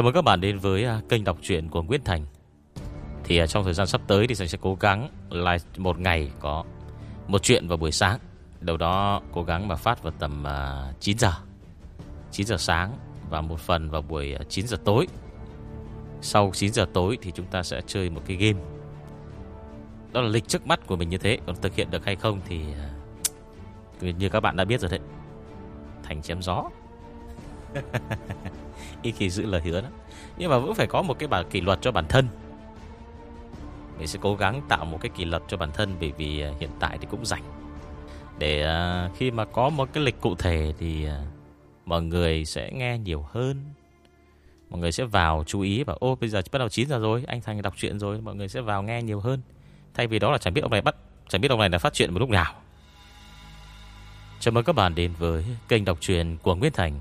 Chào mừng các bạn đến với à, kênh đọc truyện của Nguyễn Thành. Thì à, trong thời gian sắp tới thì sẽ cố gắng là một ngày có một chuyện vào buổi sáng. Đầu đó cố gắng mà phát vào tầm à, 9 giờ. 9 giờ sáng và một phần vào buổi 9 giờ tối. Sau 9 giờ tối thì chúng ta sẽ chơi một cái game. Đó là lịch trước mắt của mình như thế. Còn thực hiện được hay không thì Như các bạn đã biết rồi đấy. Thành chém gió. Ít khi giữ lời hứa đó, Nhưng mà vẫn phải có một cái bản kỷ luật cho bản thân. Mình sẽ cố gắng tạo một cái kỷ luật cho bản thân Bởi vì à, hiện tại thì cũng rảnh. Để à, khi mà có một cái lịch cụ thể Thì à, mọi người sẽ nghe nhiều hơn. Mọi người sẽ vào chú ý và Ô bây giờ bắt đầu 9 giờ rồi Anh Thành đọc chuyện rồi. Mọi người sẽ vào nghe nhiều hơn. Thay vì đó là chẳng biết ông này bắt Chẳng biết ông này đã phát chuyện một lúc nào. Chào mừng các bạn đến với kênh đọc truyện của Nguyễn Thành.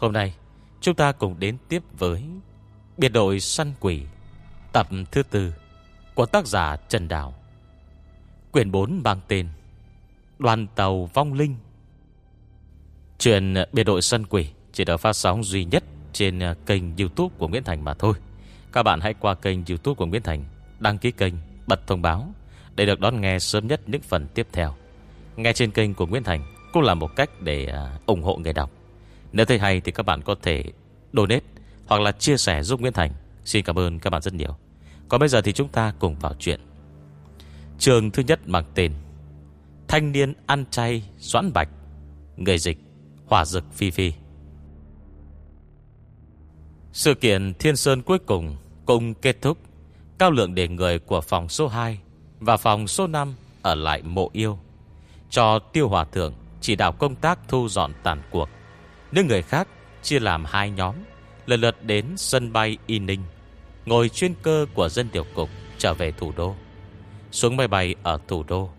Hôm nay Chúng ta cùng đến tiếp với Biệt đội săn quỷ Tập thứ tư Của tác giả Trần Đào. Quyển 4 mang tên Đoàn tàu vong linh. Chuyện biệt đội săn quỷ Chỉ được phát sóng duy nhất Trên à, kênh youtube của Nguyễn Thành mà thôi. Các bạn hãy qua kênh youtube của Nguyễn Thành Đăng ký kênh, bật thông báo Để được đón nghe sớm nhất những phần tiếp theo. Nghe trên kênh của Nguyễn Thành Cũng là một cách để à, ủng hộ người đọc nếu thấy hay thì các bạn có thể donate hoặc là chia sẻ giúp Nguyễn Thành. Xin cảm ơn các bạn rất nhiều. Còn bây giờ thì chúng ta cùng vào chuyện. Trường thứ nhất mang tên Thanh niên ăn chay Doãn Bạch Người dịch Hỏa dực Phi Phi Sự kiện Thiên Sơn cuối cùng Cùng kết thúc Cao lượng để người của phòng số 2 Và phòng số 5 Ở lại mộ yêu Cho tiêu hòa thượng Chỉ đạo công tác thu dọn tàn cuộc những người khác chia làm hai nhóm Lần lượt đến sân bay Y Ninh Ngồi chuyên cơ của dân tiểu cục Trở về thủ đô. Xuống máy bay ở thủ đô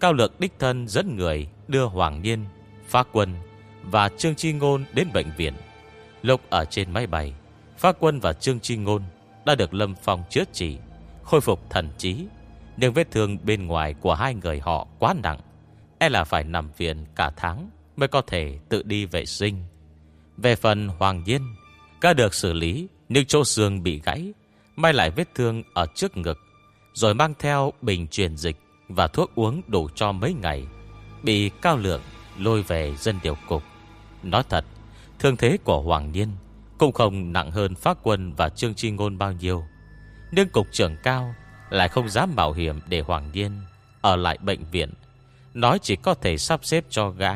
Cao lược đích thân dẫn người Đưa Hoàng Niên, Phá Quân Và Trương Chi Ngôn đến bệnh viện. Lúc ở trên máy bay Phá Quân và Trương Chi Ngôn Đã được Lâm Phong chữa trị Khôi phục thần trí Nhưng vết thương bên ngoài của hai người họ quá nặng. E là phải nằm viện cả tháng Mới có thể tự đi vệ sinh về phần Hoàng Nhiên, Ca được xử lý Nhưng chỗ xương bị gãy, May lại vết thương ở trước ngực, Rồi mang theo bình truyền dịch Và thuốc uống đủ cho mấy ngày, Bị cao lượng lôi về dân điều cục. Nói thật, Thương thế của Hoàng Nhiên Cũng không nặng hơn Pháp Quân và Trương Chi Ngôn bao nhiêu. Nhưng cục trưởng cao Lại không dám bảo hiểm để Hoàng Nhiên Ở lại bệnh viện. Nói chỉ có thể sắp xếp cho gã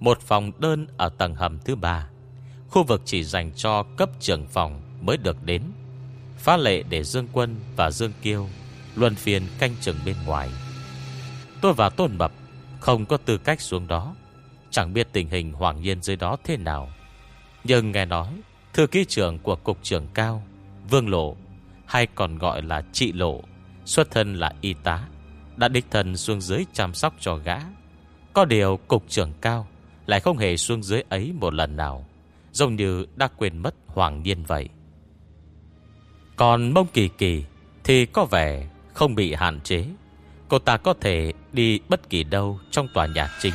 Một phòng đơn ở tầng hầm thứ ba. Khu vực chỉ dành cho cấp trưởng phòng mới được đến. Phá lệ để Dương Quân và Dương Kiêu Luân phiên canh chừng bên ngoài. Tôi và Tôn Mập Không có tư cách xuống đó. Chẳng biết tình hình hoàng nhiên dưới đó thế nào. Nhưng nghe nói, Thư ký trưởng của Cục trưởng Cao, Vương Lộ, Hay còn gọi là Trị Lộ, Xuất thân là y tá, Đã đích thân xuống dưới chăm sóc cho gã. Có điều Cục trưởng Cao Lại không hề xuống dưới ấy một lần nào. Giống như đã quên mất Hoàng Niên vậy. Còn Mông Kỳ Kỳ Thì có vẻ không bị hạn chế. Cô ta có thể đi bất kỳ đâu Trong tòa nhà chính,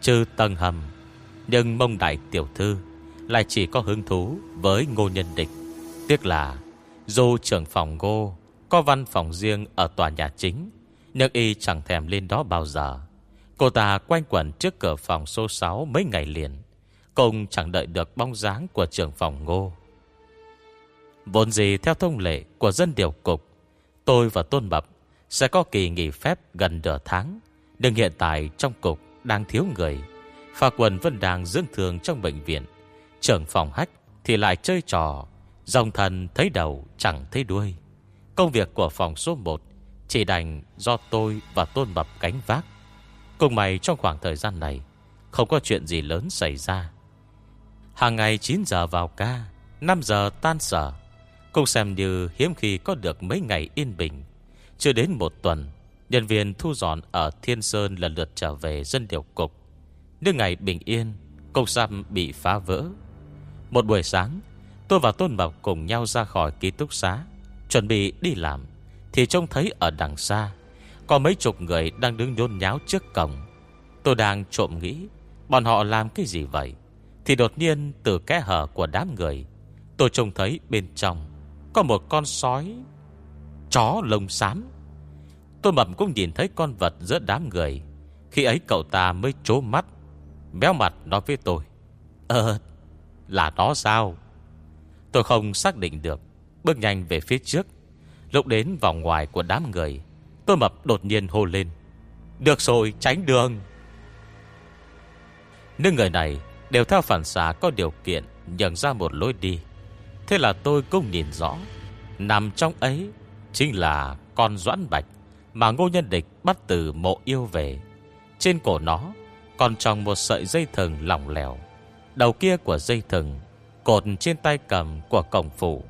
Trừ tầng hầm. Nhưng Mông Đại Tiểu Thư Lại chỉ có hứng thú với ngô nhân địch. Tiếc là, Dù trưởng phòng ngô Có văn phòng riêng ở tòa nhà chính, Nhưng y chẳng thèm lên đó bao giờ. Cô ta quanh quẩn trước cửa phòng số 6 mấy ngày liền. Cùng chẳng đợi được bóng dáng của trưởng phòng ngô. Vốn gì theo thông lệ của dân điều cục, Tôi và Tôn Bập Sẽ có kỳ nghỉ phép gần nửa tháng, Nhưng hiện tại trong cục đang thiếu người. Phà quần vẫn đang dưỡng thương trong bệnh viện. Trưởng phòng hách thì lại chơi trò, Dòng thần thấy đầu chẳng thấy đuôi. Công việc của phòng số 1 Chỉ đành do tôi và Tôn Bập cánh vác. Cùng mày trong khoảng thời gian này, Không có chuyện gì lớn xảy ra. Hàng ngày 9 giờ vào ca 5 giờ tan sở. Cũng xem như hiếm khi có được mấy ngày yên bình. Chưa đến một tuần, Nhân viên thu dọn ở Thiên Sơn lần lượt trở về dân điều cục. Nước ngày bình yên, Cục xăm bị phá vỡ. Một buổi sáng, Tôi và Tôn Bảo cùng nhau ra khỏi ký túc xá, Chuẩn bị đi làm. Thì trông thấy ở đằng xa, Có mấy chục người đang đứng nhôn nháo trước cổng. Tôi đang trộm nghĩ, Bọn họ làm cái gì vậy? Thì đột nhiên từ kẽ hở của đám người, Tôi trông thấy bên trong Có một con sói, Chó lông xám. Tôi mập cũng nhìn thấy con vật giữa đám người. Khi ấy cậu ta mới trố mắt, Béo mặt nói với tôi Ờ là nó sao? Tôi không xác định được. Bước nhanh về phía trước. Lúc đến vòng ngoài của đám người, Tôi mập đột nhiên hô lên, Được rồi, tránh đường. Nước người này Đều theo phản xá có điều kiện Nhận ra một lối đi. Thế là tôi cũng nhìn rõ, Nằm trong ấy Chính là con doãn bạch Mà ngô nhân địch bắt từ mộ yêu về. Trên cổ nó Còn trong một sợi dây thừng lỏng lẻo. Đầu kia của dây thừng Cột trên tay cầm của cổng phủ.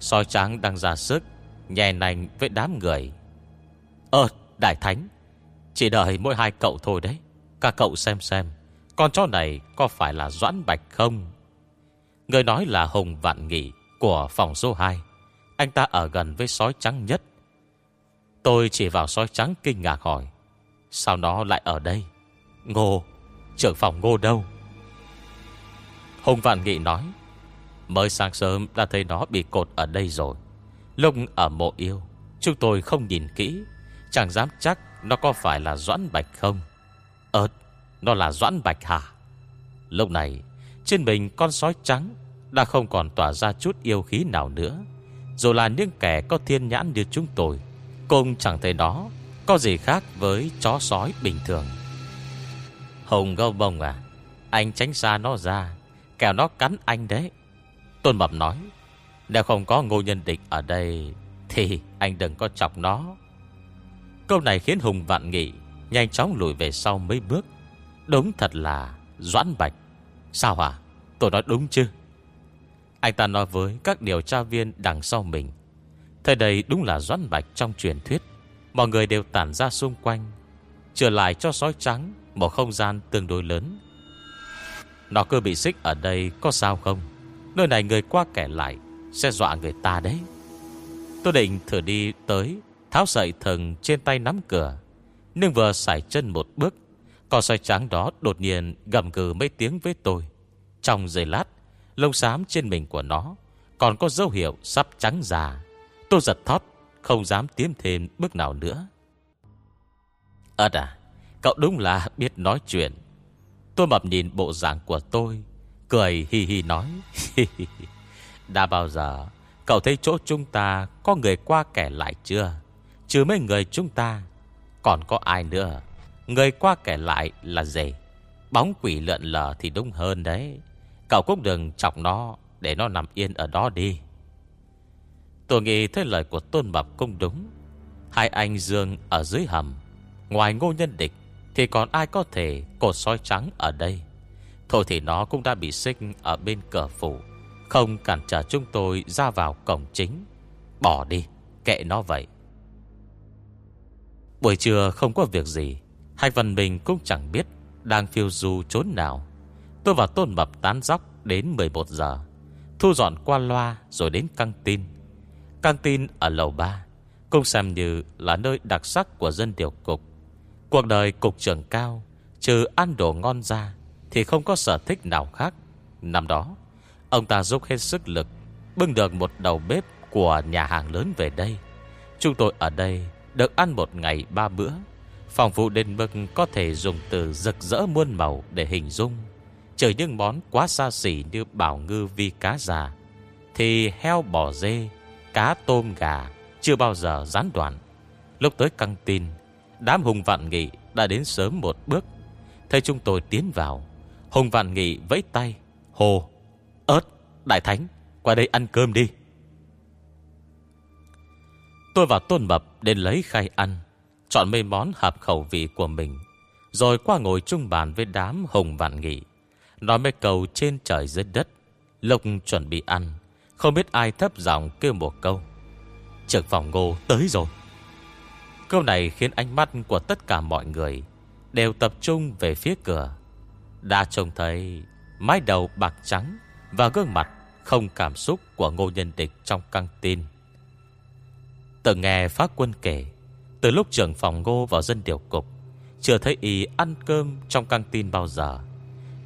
Soi trắng đang ra sức, Nhè nành với đám người. Ờ đại thánh, Chỉ đợi mỗi hai cậu thôi đấy, Các cậu xem xem. Con chó này có phải là Doãn Bạch không? Người nói là Hùng Vạn Nghị Của phòng số 2 Anh ta ở gần với sói trắng nhất. Tôi chỉ vào sói trắng kinh ngạc hỏi, Sao nó lại ở đây? Ngô, Trưởng phòng ngô đâu? Hùng Vạn Nghị nói, Mới sáng sớm đã thấy nó bị cột ở đây rồi. Lúc ở mộ yêu, Chúng tôi không nhìn kỹ, Chẳng dám chắc nó có phải là Doãn Bạch không. Ơt nó là Doãn Bạch Hà. Lúc này, Trên mình con sói trắng Đã không còn tỏa ra chút yêu khí nào nữa. Dù là những kẻ có thiên nhãn như chúng tôi, Cũng chẳng thấy nó Có gì khác với chó sói bình thường. Hồng gâu bông à Anh tránh xa nó ra, Kẻo nó cắn anh đấy. Tôn Mập nói, Nếu không có ngô nhân địch ở đây, Thì anh đừng có chọc nó. Câu này khiến Hùng vạn nghị Nhanh chóng lùi về sau mấy bước. Đúng thật là Doãn Bạch. Sao hả? Tôi nói đúng chứ? Anh ta nói với các điều tra viên đằng sau mình. Thời đây đúng là Doãn Bạch trong truyền thuyết. Mọi người đều tản ra xung quanh, Trở lại cho sói trắng, Một không gian tương đối lớn. Nó cứ bị xích ở đây có sao không? Nơi này người qua kẻ lại Sẽ dọa người ta đấy. Tôi định thử đi tới Tháo sợi thần trên tay nắm cửa, Nhưng vừa sải chân một bước con xoay trắng đó đột nhiên gầm gừ mấy tiếng với tôi. Trong giây lát, Lông xám trên mình của nó Còn có dấu hiệu sắp trắng già. Tôi giật thót, Không dám tiến thêm bước nào nữa. Ơt à Cậu đúng là biết nói chuyện. Tôi mập nhìn bộ dạng của tôi, Cười hi hi nói. Đã bao giờ Cậu thấy chỗ chúng ta Có người qua kẻ lại chưa? Trừ mấy người chúng ta, Còn có ai nữa? Người qua kẻ lại là dề. Bóng quỷ lượn lờ thì đúng hơn đấy. Cậu cũng đừng chọc nó Để nó nằm yên ở đó đi. Tôi nghĩ thế lời của Tôn Mập cũng đúng. Hai anh Dương ở dưới hầm, Ngoài ngô nhân địch Thì còn ai có thể cột soi trắng ở đây? Thôi thì nó cũng đã bị xích ở bên cửa phủ. Không cản trở chúng tôi ra vào cổng chính. Bỏ đi, Kệ nó vậy. Buổi trưa không có việc gì. Hai phần mình cũng chẳng biết Đang phiêu du trốn nào. Tôi và Tôn Mập tán dóc đến 11 giờ, Thu dọn qua loa Rồi đến căng tin. Căng tin ở lầu 3 Cũng xem như là nơi đặc sắc của dân điều cục. Cuộc đời cục trưởng cao, Trừ ăn đồ ngon ra thì không có sở thích nào khác. Năm đó, Ông ta giúp hết sức lực, Bưng được một đầu bếp của nhà hàng lớn về đây. Chúng tôi ở đây Được ăn một ngày ba bữa. Phòng vụ đền bực có thể dùng từ rực rỡ muôn màu để hình dung. Trời những món quá xa xỉ như bảo ngư vi cá già Thì heo bò dê, cá tôm gà Chưa bao giờ gián đoạn. Lúc tới căng tin Đám hùng vạn nghị đã đến sớm một bước. Thấy chúng tôi tiến vào Hùng Vạn Nghị vẫy tay Hồ ớt Đại Thánh Qua đây ăn cơm đi. Tôi và Tôn Mập đến lấy khai ăn. Chọn mấy món hợp khẩu vị của mình Rồi qua ngồi chung bàn với đám Hùng Vạn Nghị Nói mấy câu trên trời dưới đất. Lục chuẩn bị ăn Không biết ai thấp giọng kêu một câu Trực phòng ngô tới rồi. Câu này khiến ánh mắt của tất cả mọi người Đều tập trung về phía cửa. Đã trông thấy mái đầu bạc trắng và gương mặt không cảm xúc của ngô nhân địch trong căng tin. Từng nghe phát quân kể, từ lúc trưởng phòng ngô vào dân điều cục, chưa thấy y ăn cơm trong căng tin bao giờ.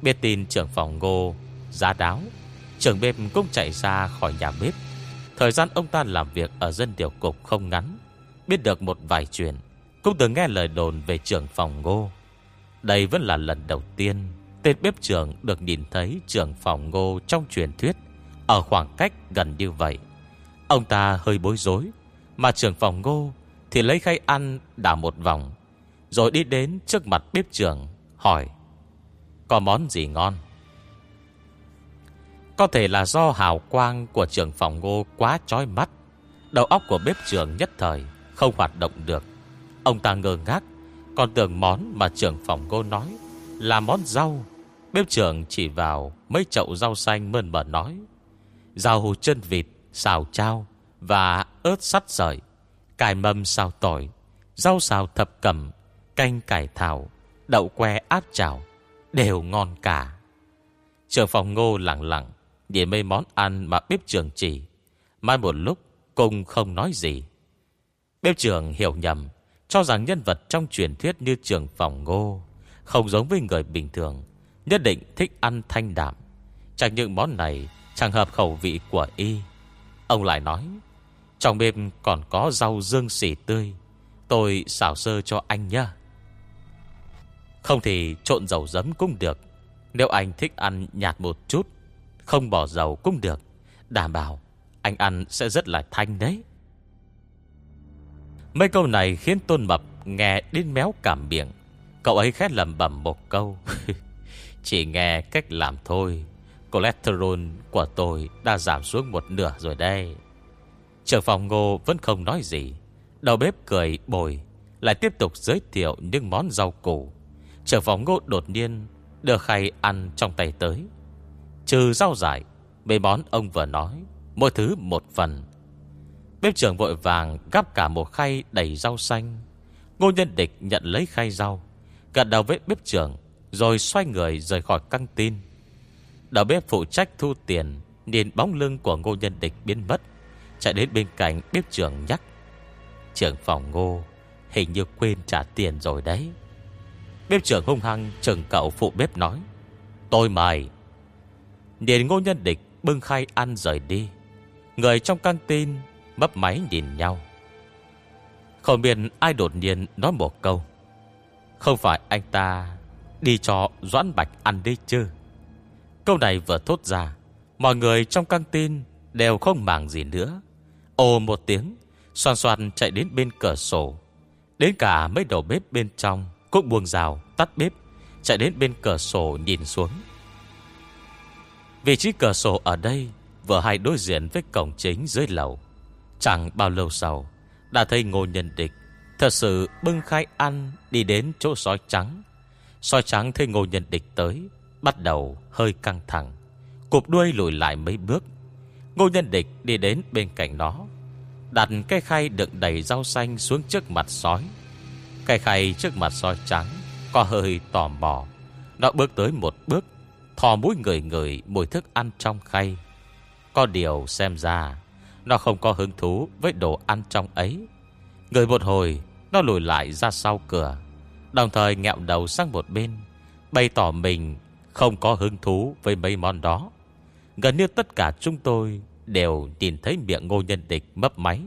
Biết tin trưởng phòng ngô giá đáo, Trưởng bếp cũng chạy ra khỏi nhà bếp. Thời gian ông ta làm việc ở dân điều cục không ngắn Biết được một vài chuyện Cũng từng nghe lời đồn về trưởng phòng ngô. Đây vẫn là lần đầu tiên Tên bếp trưởng được nhìn thấy trưởng phòng ngô trong truyền thuyết Ở khoảng cách gần như vậy. Ông ta hơi bối rối Mà trưởng phòng ngô thì lấy khay ăn đảo một vòng Rồi đi đến trước mặt bếp trưởng Hỏi Có món gì ngon? Có thể là do hào quang Của trưởng phòng ngô quá chói mắt Đầu óc của bếp trưởng nhất thời Không hoạt động được. Ông ta ngơ ngác Còn tưởng món mà trưởng phòng ngô nói Là món rau. Bếp trưởng chỉ vào mấy chậu rau xanh mơn mởn nói Rau chân vịt, xào trao Và ớt sắt sợi. Cải mâm xào tỏi, Rau xào thập cẩm, Canh cải thảo, Đậu que áp chảo, Đều ngon cả. Trường phòng ngô lặng lặng Nhìn mấy món ăn mà bếp trưởng chỉ, Mai một lúc Cùng không nói gì. Bếp trưởng hiểu nhầm, Cho rằng nhân vật trong truyền thuyết như trường phòng ngô Không giống với người bình thường, Nhất định thích ăn thanh đạm. Chẳng những món này Chẳng hợp khẩu vị của y. Ông lại nói trong bếp còn có rau dương xỉ tươi. Tôi xảo sơ cho anh nhé Không thì trộn dầu giấm cũng được. Nếu anh thích ăn nhạt một chút, Không bỏ dầu cũng được. Đảm bảo, anh ăn sẽ rất là thanh đấy. Mấy câu này khiến Tôn Mập nghe đến méo cảm miệng. Cậu ấy khét lầm bầm một câu. Chỉ nghe cách làm thôi. Cholesterol của tôi đã giảm xuống một nửa rồi đây Trưởng phòng ngô vẫn không nói gì. Đầu bếp cười bồi, Lại tiếp tục giới thiệu những món rau củ. Trưởng phòng ngô đột nhiên Đưa khay ăn trong tay tới. Trừ rau dại, Mấy món ông vừa nói, Mỗi thứ một phần. Bếp trưởng vội vàng gắp cả một khay đầy rau xanh. Ngô nhân địch nhận lấy khay rau, Gật đầu với bếp trưởng, rồi xoay người rời khỏi căng tin. Đầu bếp phụ trách thu tiền, Nhìn bóng lưng của ngô nhân địch biến mất. Chạy đến bên cạnh bếp trưởng nhắc. Trưởng phòng ngô, Hình như quên trả tiền rồi đấy. Bếp trưởng hung hăng Trừng cậu phụ bếp nói, Tôi mời Điền ngô nhân địch bưng khay ăn rời đi. Người trong căng tin Mấp máy nhìn nhau. Không biết ai đột nhiên nói một câu, Không phải anh ta Đi cho Doãn Bạch ăn đi chứ? Câu này vừa thốt ra, Mọi người trong căng tin Đều không màng gì nữa. Ồ một tiếng, Xoan xoan chạy đến bên cửa sổ. Đến cả mấy đầu bếp bên trong Cũng buông rào, tắt bếp, Chạy đến bên cửa sổ nhìn xuống. Vị trí cửa sổ ở đây Vừa hay đối diện với cổng chính dưới lầu. Chẳng bao lâu sau, Đã thấy ngô nhân địch Thật sự bưng khai ăn Đi đến chỗ sói trắng. Soi trắng thấy ngô nhân địch tới, Bắt đầu hơi căng thẳng, Cụp đuôi lùi lại mấy bước. Ngô nhân địch đi đến bên cạnh nó Đặt cái khay đựng đầy rau xanh xuống trước mặt sói. Cái khay trước mặt sói trắng, Có hơi tò mò. Nó bước tới một bước, Thò mũi người người mùi thức ăn trong khay. Có điều xem ra, Nó không có hứng thú với đồ ăn trong ấy. Người một hồi, Nó lùi lại ra sau cửa, Đồng thời nghẹo đầu sang một bên, Bày tỏ mình không có hứng thú với mấy món đó. Gần như tất cả chúng tôi Đều nhìn thấy miệng ngô nhân địch mấp máy.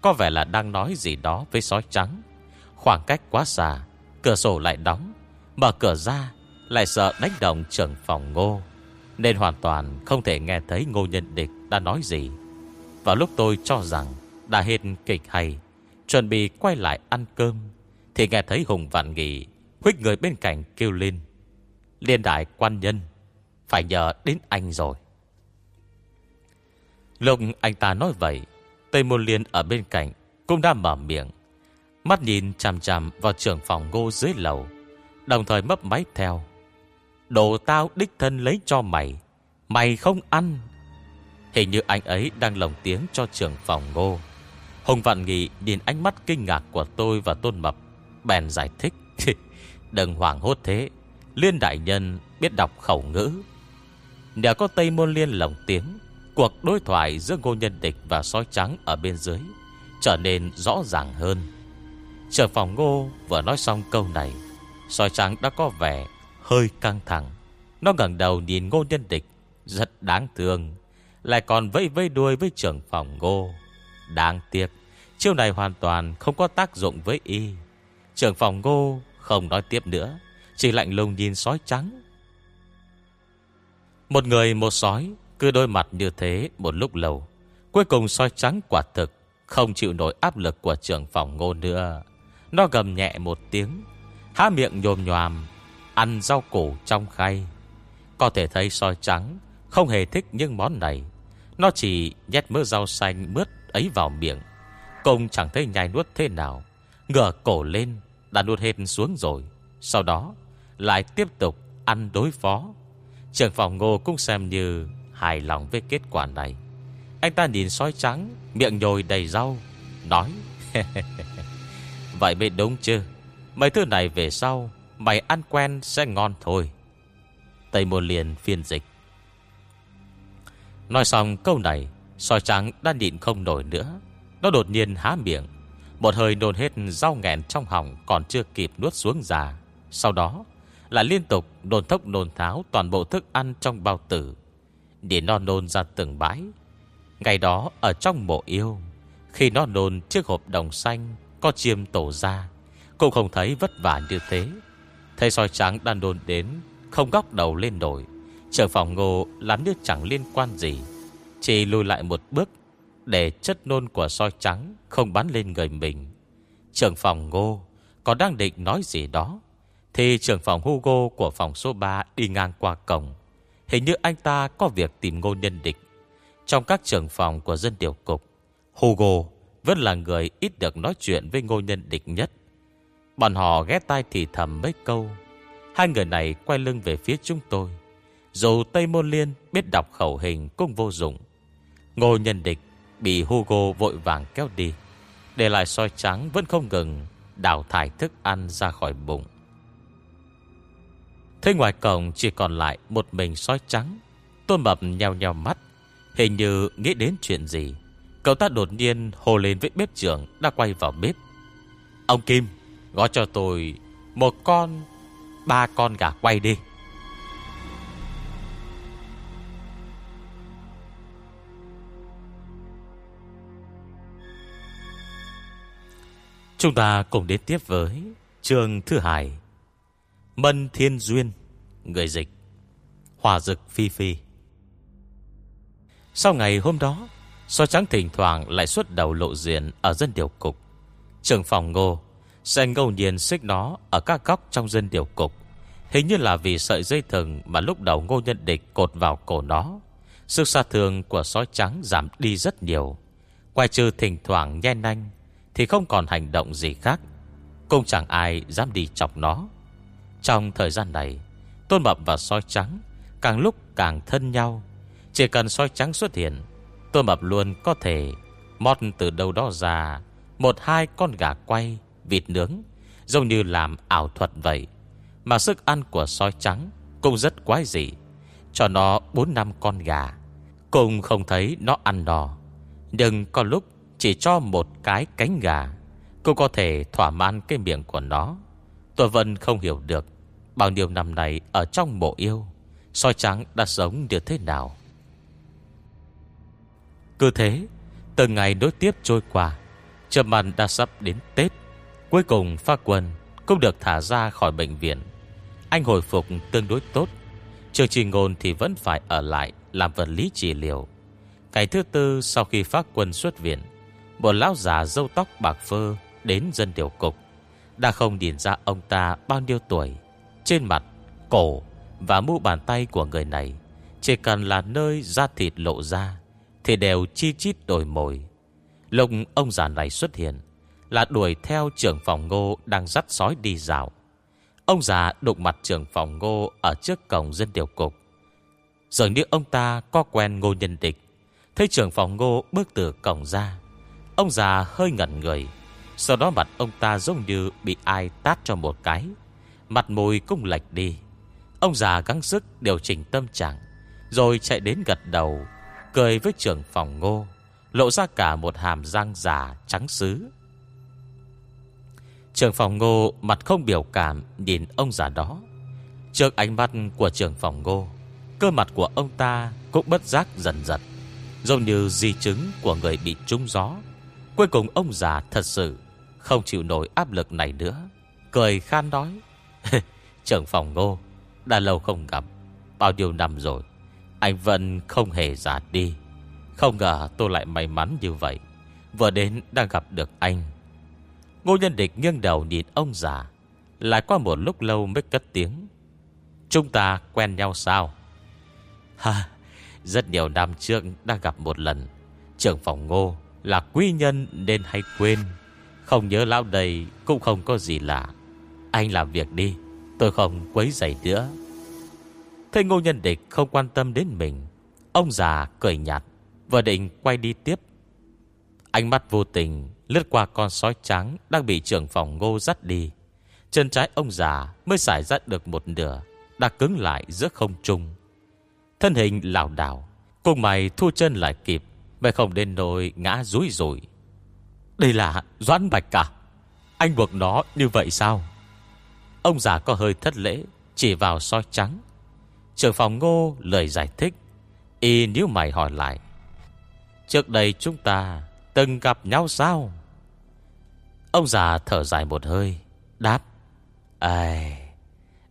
Có vẻ là đang nói gì đó với sói trắng. Khoảng cách quá xa, Cửa sổ lại đóng, Mở cửa ra, Lại sợ đánh động trưởng phòng ngô. Nên hoàn toàn không thể nghe thấy ngô nhân địch đã nói gì. Vào lúc tôi cho rằng Đã hết kịch hay, Chuẩn bị quay lại ăn cơm, thì nghe thấy Hùng Vạn Nghị Huyết người bên cạnh kêu lên. Liên đại quan nhân, Phải nhờ đến anh rồi. Lúc anh ta nói vậy, Tây Môn Liên ở bên cạnh Cũng đã mở miệng, Mắt nhìn chằm chằm vào trưởng phòng ngô dưới lầu, Đồng thời mấp máy theo. Đồ tao đích thân lấy cho mày Mày không ăn. Hình như anh ấy đang lồng tiếng cho trưởng phòng ngô. Hùng Vạn Nghị nhìn ánh mắt kinh ngạc của tôi và Tôn Mập, Bèn giải thích. Đừng hoảng hốt thế, Liên đại nhân biết đọc khẩu ngữ. Nếu có Tây Môn Liên lồng tiếng Cuộc đối thoại giữa ngô nhân địch và sói trắng ở bên dưới Trở nên rõ ràng hơn. Trở phòng ngô vừa nói xong câu này, Sói trắng đã có vẻ hơi căng thẳng. Nó ngẩng đầu nhìn ngô nhân địch, Rất đáng thương, Lại còn vẫy vẫy đuôi với trưởng phòng ngô. Đáng tiếc, Chiêu này hoàn toàn không có tác dụng với y. Trưởng phòng ngô không nói tiếp nữa, Chỉ lạnh lùng nhìn sói trắng. Một người một sói cứ đôi mặt như thế một lúc lâu, Cuối cùng soi trắng quả thực, Không chịu nổi áp lực của trưởng phòng ngô nữa. Nó gầm nhẹ một tiếng, Há miệng nhồm nhòm Ăn rau củ trong khay. Có thể thấy soi trắng Không hề thích những món này. Nó chỉ nhét mớ rau xanh mướt ấy vào miệng Công chẳng thấy nhai nuốt thế nào. Ngửa cổ lên, Đã nuốt hết xuống rồi. Sau đó, lại tiếp tục ăn đối phó. Trường phòng ngô cũng xem như Hài lòng với kết quả này. Anh ta nhìn soi trắng, Miệng nhồi đầy rau, Nói, Vậy mới đúng chứ. Mấy thứ này về sau, Mày ăn quen sẽ ngon thôi. Tây Môn liền phiên dịch. Nói xong câu này Soi trắng đã nhịn không nổi nữa. Nó đột nhiên há miệng. Một hơi nôn hết rau nghẹn trong họng Còn chưa kịp nuốt xuống già. Sau đó là liên tục nôn thốc nôn tháo Toàn bộ thức ăn trong bao tử. Để nó nôn ra từng bãi. Ngày đó, ở trong mộ yêu, Khi nó nôn chiếc hộp đồng xanh Có chiêm tổ ra Cũng không thấy vất vả như thế. Thầy soi trắng đang đồn đến, Không góc đầu lên nổi Trưởng phòng ngô làm như chẳng liên quan gì. Chỉ lùi lại một bước, Để chất nôn của soi trắng Không bắn lên người mình. Trưởng phòng ngô có đang định nói gì đó, Thì trưởng phòng Hugo của phòng số 3 Đi ngang qua cổng. Hình như anh ta có việc tìm ngô nhân địch. Trong các trưởng phòng của dân điều cục, Hugo vẫn là người ít được nói chuyện với ngô nhân địch nhất. Bọn họ ghé tai thì thầm mấy câu. Hai người này quay lưng về phía chúng tôi. Dù Tây Môn Liên biết đọc khẩu hình cũng vô dụng. Ngô nhân địch Bị Hugo vội vàng kéo đi, Để lại soi trắng vẫn không ngừng Đào thải thức ăn ra khỏi bụng. Thế ngoài cổng chỉ còn lại Một mình sói trắng. Tôn Mập nheo nheo mắt, Hình như nghĩ đến chuyện gì. Cậu ta đột nhiên hồ lên với bếp trưởng Đã quay vào bếp. Ông Kim, Gọi cho tôi Một con, Ba con gà quay đi. Chúng ta cùng đến tiếp với chương thứ hai. Mân Thiên Duyên, Người dịch. Hòa dực Phi Phi. Sau ngày hôm đó So trắng thỉnh thoảng lại xuất đầu lộ diện Ở dân điều cục Trường phòng ngô sẽ ngẫu nhiên xích nó Ở các góc trong dân điều cục. Hình như là vì sợi dây thừng Mà lúc đầu ngô nhân địch cột vào cổ nó. Sức sát thương của sói trắng Giảm đi rất nhiều. Quay trừ thỉnh thoảng nhen nanh Thì không còn hành động gì khác. Cũng chẳng ai dám đi chọc nó. Trong thời gian này, Tôn Mập và soi trắng Càng lúc càng thân nhau. Chỉ cần soi trắng xuất hiện, Tôn Mập luôn có thể Mót từ đâu đó ra Một hai con gà quay, vịt nướng, Giống như làm ảo thuật vậy. Mà sức ăn của soi trắng Cũng rất quái dị, Cho nó 4 năm con gà. Cũng không thấy nó ăn no, Nhưng có lúc chỉ cho một cái cánh gà Cũng có thể thỏa mãn cái miệng của nó. Tôi vẫn không hiểu được Bao nhiêu năm này ở trong mộ yêu Soi trắng đã sống như thế nào Cứ thế Từng ngày đối tiếp trôi qua Trầm mặt đã sắp đến Tết Cuối cùng Pha Quân cũng được thả ra khỏi bệnh viện. Anh hồi phục tương đối tốt. Trường trì ngôn thì vẫn phải ở lại làm vật lý trị liệu. Ngày thứ tư sau khi Phát Quân xuất viện, một lão già dâu tóc bạc phơ đến dân điều cục. Đã không nhìn ra ông ta bao nhiêu tuổi. Trên mặt, cổ và mu bàn tay của người này chỉ cần là nơi da thịt lộ ra thì đều chi chít đổi mồi. Lúc ông già này xuất hiện, là đuổi theo trưởng phòng ngô đang dắt sói đi dạo. Ông già đụng mặt trưởng phòng ngô ở trước cổng dân điều cục. Dường như ông ta có quen ngô nhân địch. Thấy trưởng phòng ngô bước từ cổng ra. Ông già hơi ngẩn người. Sau đó mặt ông ta giống như bị ai tát cho một cái. Mặt mùi cũng lệch đi. Ông già gắng sức điều chỉnh tâm trạng. Rồi chạy đến gật đầu. Cười với trưởng phòng ngô. Lộ ra cả một hàm răng già trắng xứ. Trường phòng ngô mặt không biểu cảm Nhìn ông già đó Trước ánh mắt của trường phòng ngô, Cơ mặt của ông ta Cũng bất giác dần dần Giống như di chứng của người bị trúng gió Cuối cùng ông già thật sự không chịu nổi áp lực này nữa. Cười khan nói, Trưởng phòng ngô, Đã lâu không gặp, Bao nhiêu năm rồi, Anh vẫn không hề già đi. Không ngờ tôi lại may mắn như vậy, Vừa đến đang gặp được anh. Ngô nhân địch nghiêng đầu nhìn ông già, Lại qua một lúc lâu mới cất tiếng, Chúng ta quen nhau sao? Ha, Rất nhiều năm trước đã gặp một lần, Trưởng phòng ngô Là quý nhân nên hay quên. Không nhớ lão đầy, Cũng không có gì lạ. Anh làm việc đi, Tôi không quấy rầy nữa. Thấy ngô nhân địch không quan tâm đến mình, Ông già cười nhạt, Vừa định quay đi tiếp. Ánh mắt vô tình Lướt qua con sói trắng Đang bị trưởng phòng ngô dắt đi. Chân trái ông già mới xảy ra được một nửa, Đã cứng lại giữa không trung. Thân hình lảo đảo, Cùng mày thu chân lại kịp, Mày không đến nỗi ngã rúi rồi đây là Doãn Bạch cả Anh buộc nó như vậy sao? Ông già có hơi thất lễ, Chỉ vào soi trắng. Trưởng phòng ngô lời giải thích. Y nếu mày hỏi lại. Trước đây chúng ta Từng gặp nhau sao? Ông già thở dài một hơi, Đáp. Ai,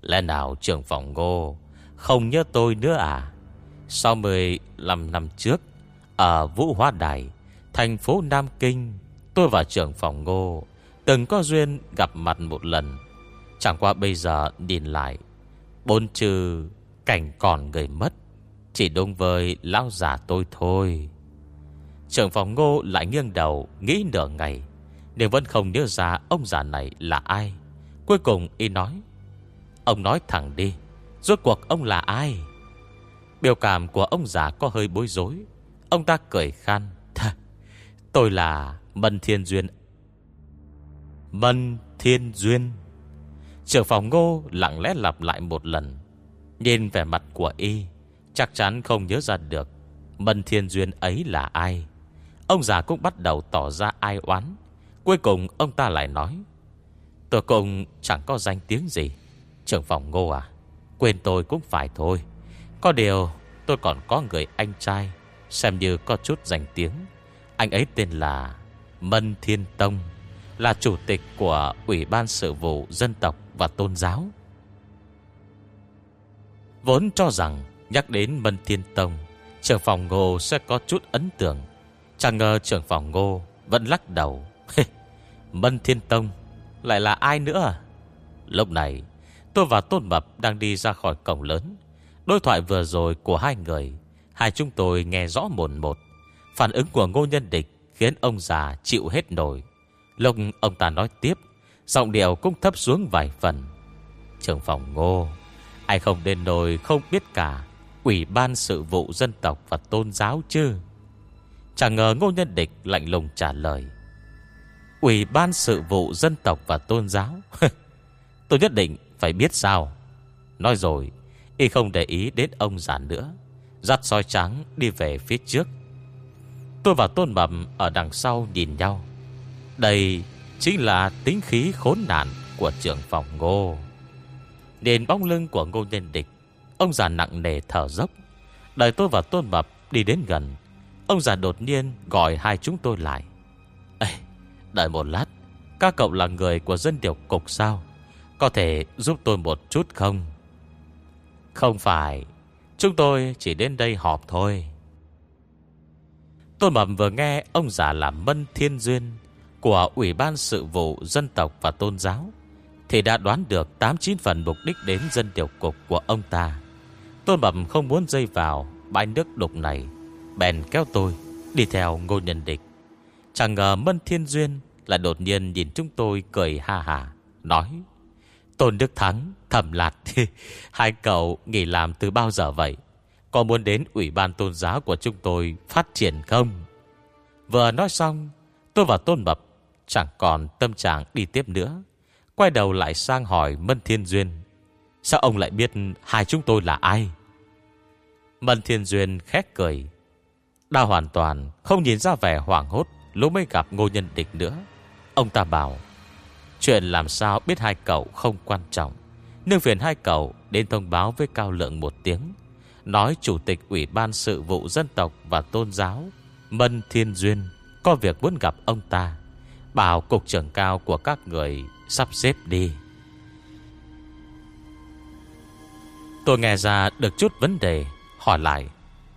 Lẽ nào trưởng phòng ngô Không nhớ tôi nữa à? Sau 15 năm trước, Ở Vũ Hoa Đài, Thành phố Nam Kinh Tôi và trưởng phòng ngô, Từng có duyên gặp mặt một lần. Chẳng qua bây giờ nhìn lại Bốn trừ Cảnh còn người mất, Chỉ đúng với lão già tôi thôi. Trưởng phòng ngô lại nghiêng đầu Nghĩ nửa ngày Nếu vẫn không nhớ ra ông già này là ai. Cuối cùng y nói, Ông nói thẳng đi, Rốt cuộc ông là ai? Biểu cảm của ông già có hơi bối rối, Ông ta cười khan Tôi là Mân Thiên Duyên. Mân Thiên Duyên. Trưởng phòng ngô lặng lẽ lặp lại một lần. Nhìn vẻ mặt của y, Chắc chắn không nhớ ra được Mân Thiên Duyên ấy là ai. Ông già cũng bắt đầu tỏ ra ai oán. Cuối cùng ông ta lại nói Tôi cũng chẳng có danh tiếng gì, Trưởng phòng ngô à. Quên tôi cũng phải thôi. Có điều tôi còn có người anh trai, Xem như có chút danh tiếng. Anh ấy tên là Mân Thiên Tông Là chủ tịch của Ủy ban sự vụ dân tộc và tôn giáo. Vốn cho rằng Nhắc đến Mân Thiên Tông, Trưởng phòng ngô sẽ có chút ấn tượng. Chẳng ngờ trưởng phòng ngô Vẫn lắc đầu. Mân Thiên Tông Lại là ai nữa? Lúc này, tôi và Tôn Mập Đang đi ra khỏi cổng lớn. Đối thoại vừa rồi của hai người, Hai chúng tôi nghe rõ một một. Phản ứng của ngô nhân địch Khiến ông già chịu hết nổi. Lúc ông ta nói tiếp, Giọng điệu cũng thấp xuống vài phần. Trưởng phòng ngô, Ai không đến nồi không biết cả, Ủy ban sự vụ dân tộc và tôn giáo chứ? Chẳng ngờ ngô nhân địch lạnh lùng trả lời. Ủy ban sự vụ dân tộc và tôn giáo? Tôi nhất định phải biết sao. Nói rồi, Y không để ý đến ông già nữa, Dắt soi trắng đi về phía trước. Tôi và Tôn Mập Ở đằng sau nhìn nhau. Đây chính là tính khí khốn nạn Của trưởng phòng ngô. Nhìn bóng lưng của ngô nhân địch Ông già nặng nề thở dốc. Đợi tôi và Tôn Mập đi đến gần Ông già đột nhiên gọi hai chúng tôi lại. Ê, đợi một lát Các cậu là người của dân điều cục sao? Có thể giúp tôi một chút không? Không phải Chúng tôi chỉ đến đây họp thôi. Tôn Mập vừa nghe ông già là Mân Thiên Duyên Của Ủy ban Sự vụ Dân tộc và Tôn giáo Thì đã đoán được 89 phần mục đích đến dân điều cục của ông ta. Tôn Mập không muốn dây vào bãi nước đục này Bèn kéo tôi Đi theo ngô nhân địch. Chẳng ngờ Mân Thiên Duyên Là đột nhiên nhìn chúng tôi cười ha hà Nói Tôn Đức Thắng, thầm lạt Hai cậu nghỉ làm từ bao giờ vậy? Có muốn đến ủy ban tôn giáo của chúng tôi Phát triển không? Vừa nói xong, Tôi và Tôn Mập Chẳng còn tâm trạng đi tiếp nữa, Quay đầu lại sang hỏi Mân Thiên Duyên, Sao ông lại biết Hai chúng tôi là ai? Mân Thiên Duyên khét cười, Đa hoàn toàn không nhìn ra vẻ hoảng hốt Lúc mới gặp ngô nhân địch nữa. Ông ta bảo, Chuyện làm sao biết hai cậu không quan trọng, Nhưng phiền hai cậu đến thông báo với Cao Lượng một tiếng. Nói chủ tịch ủy ban sự vụ dân tộc và tôn giáo, Mân Thiên Duyên, Có việc muốn gặp ông ta. Bảo cục trưởng cao của các người Sắp xếp đi. Tôi nghe ra được chút vấn đề, Hỏi lại.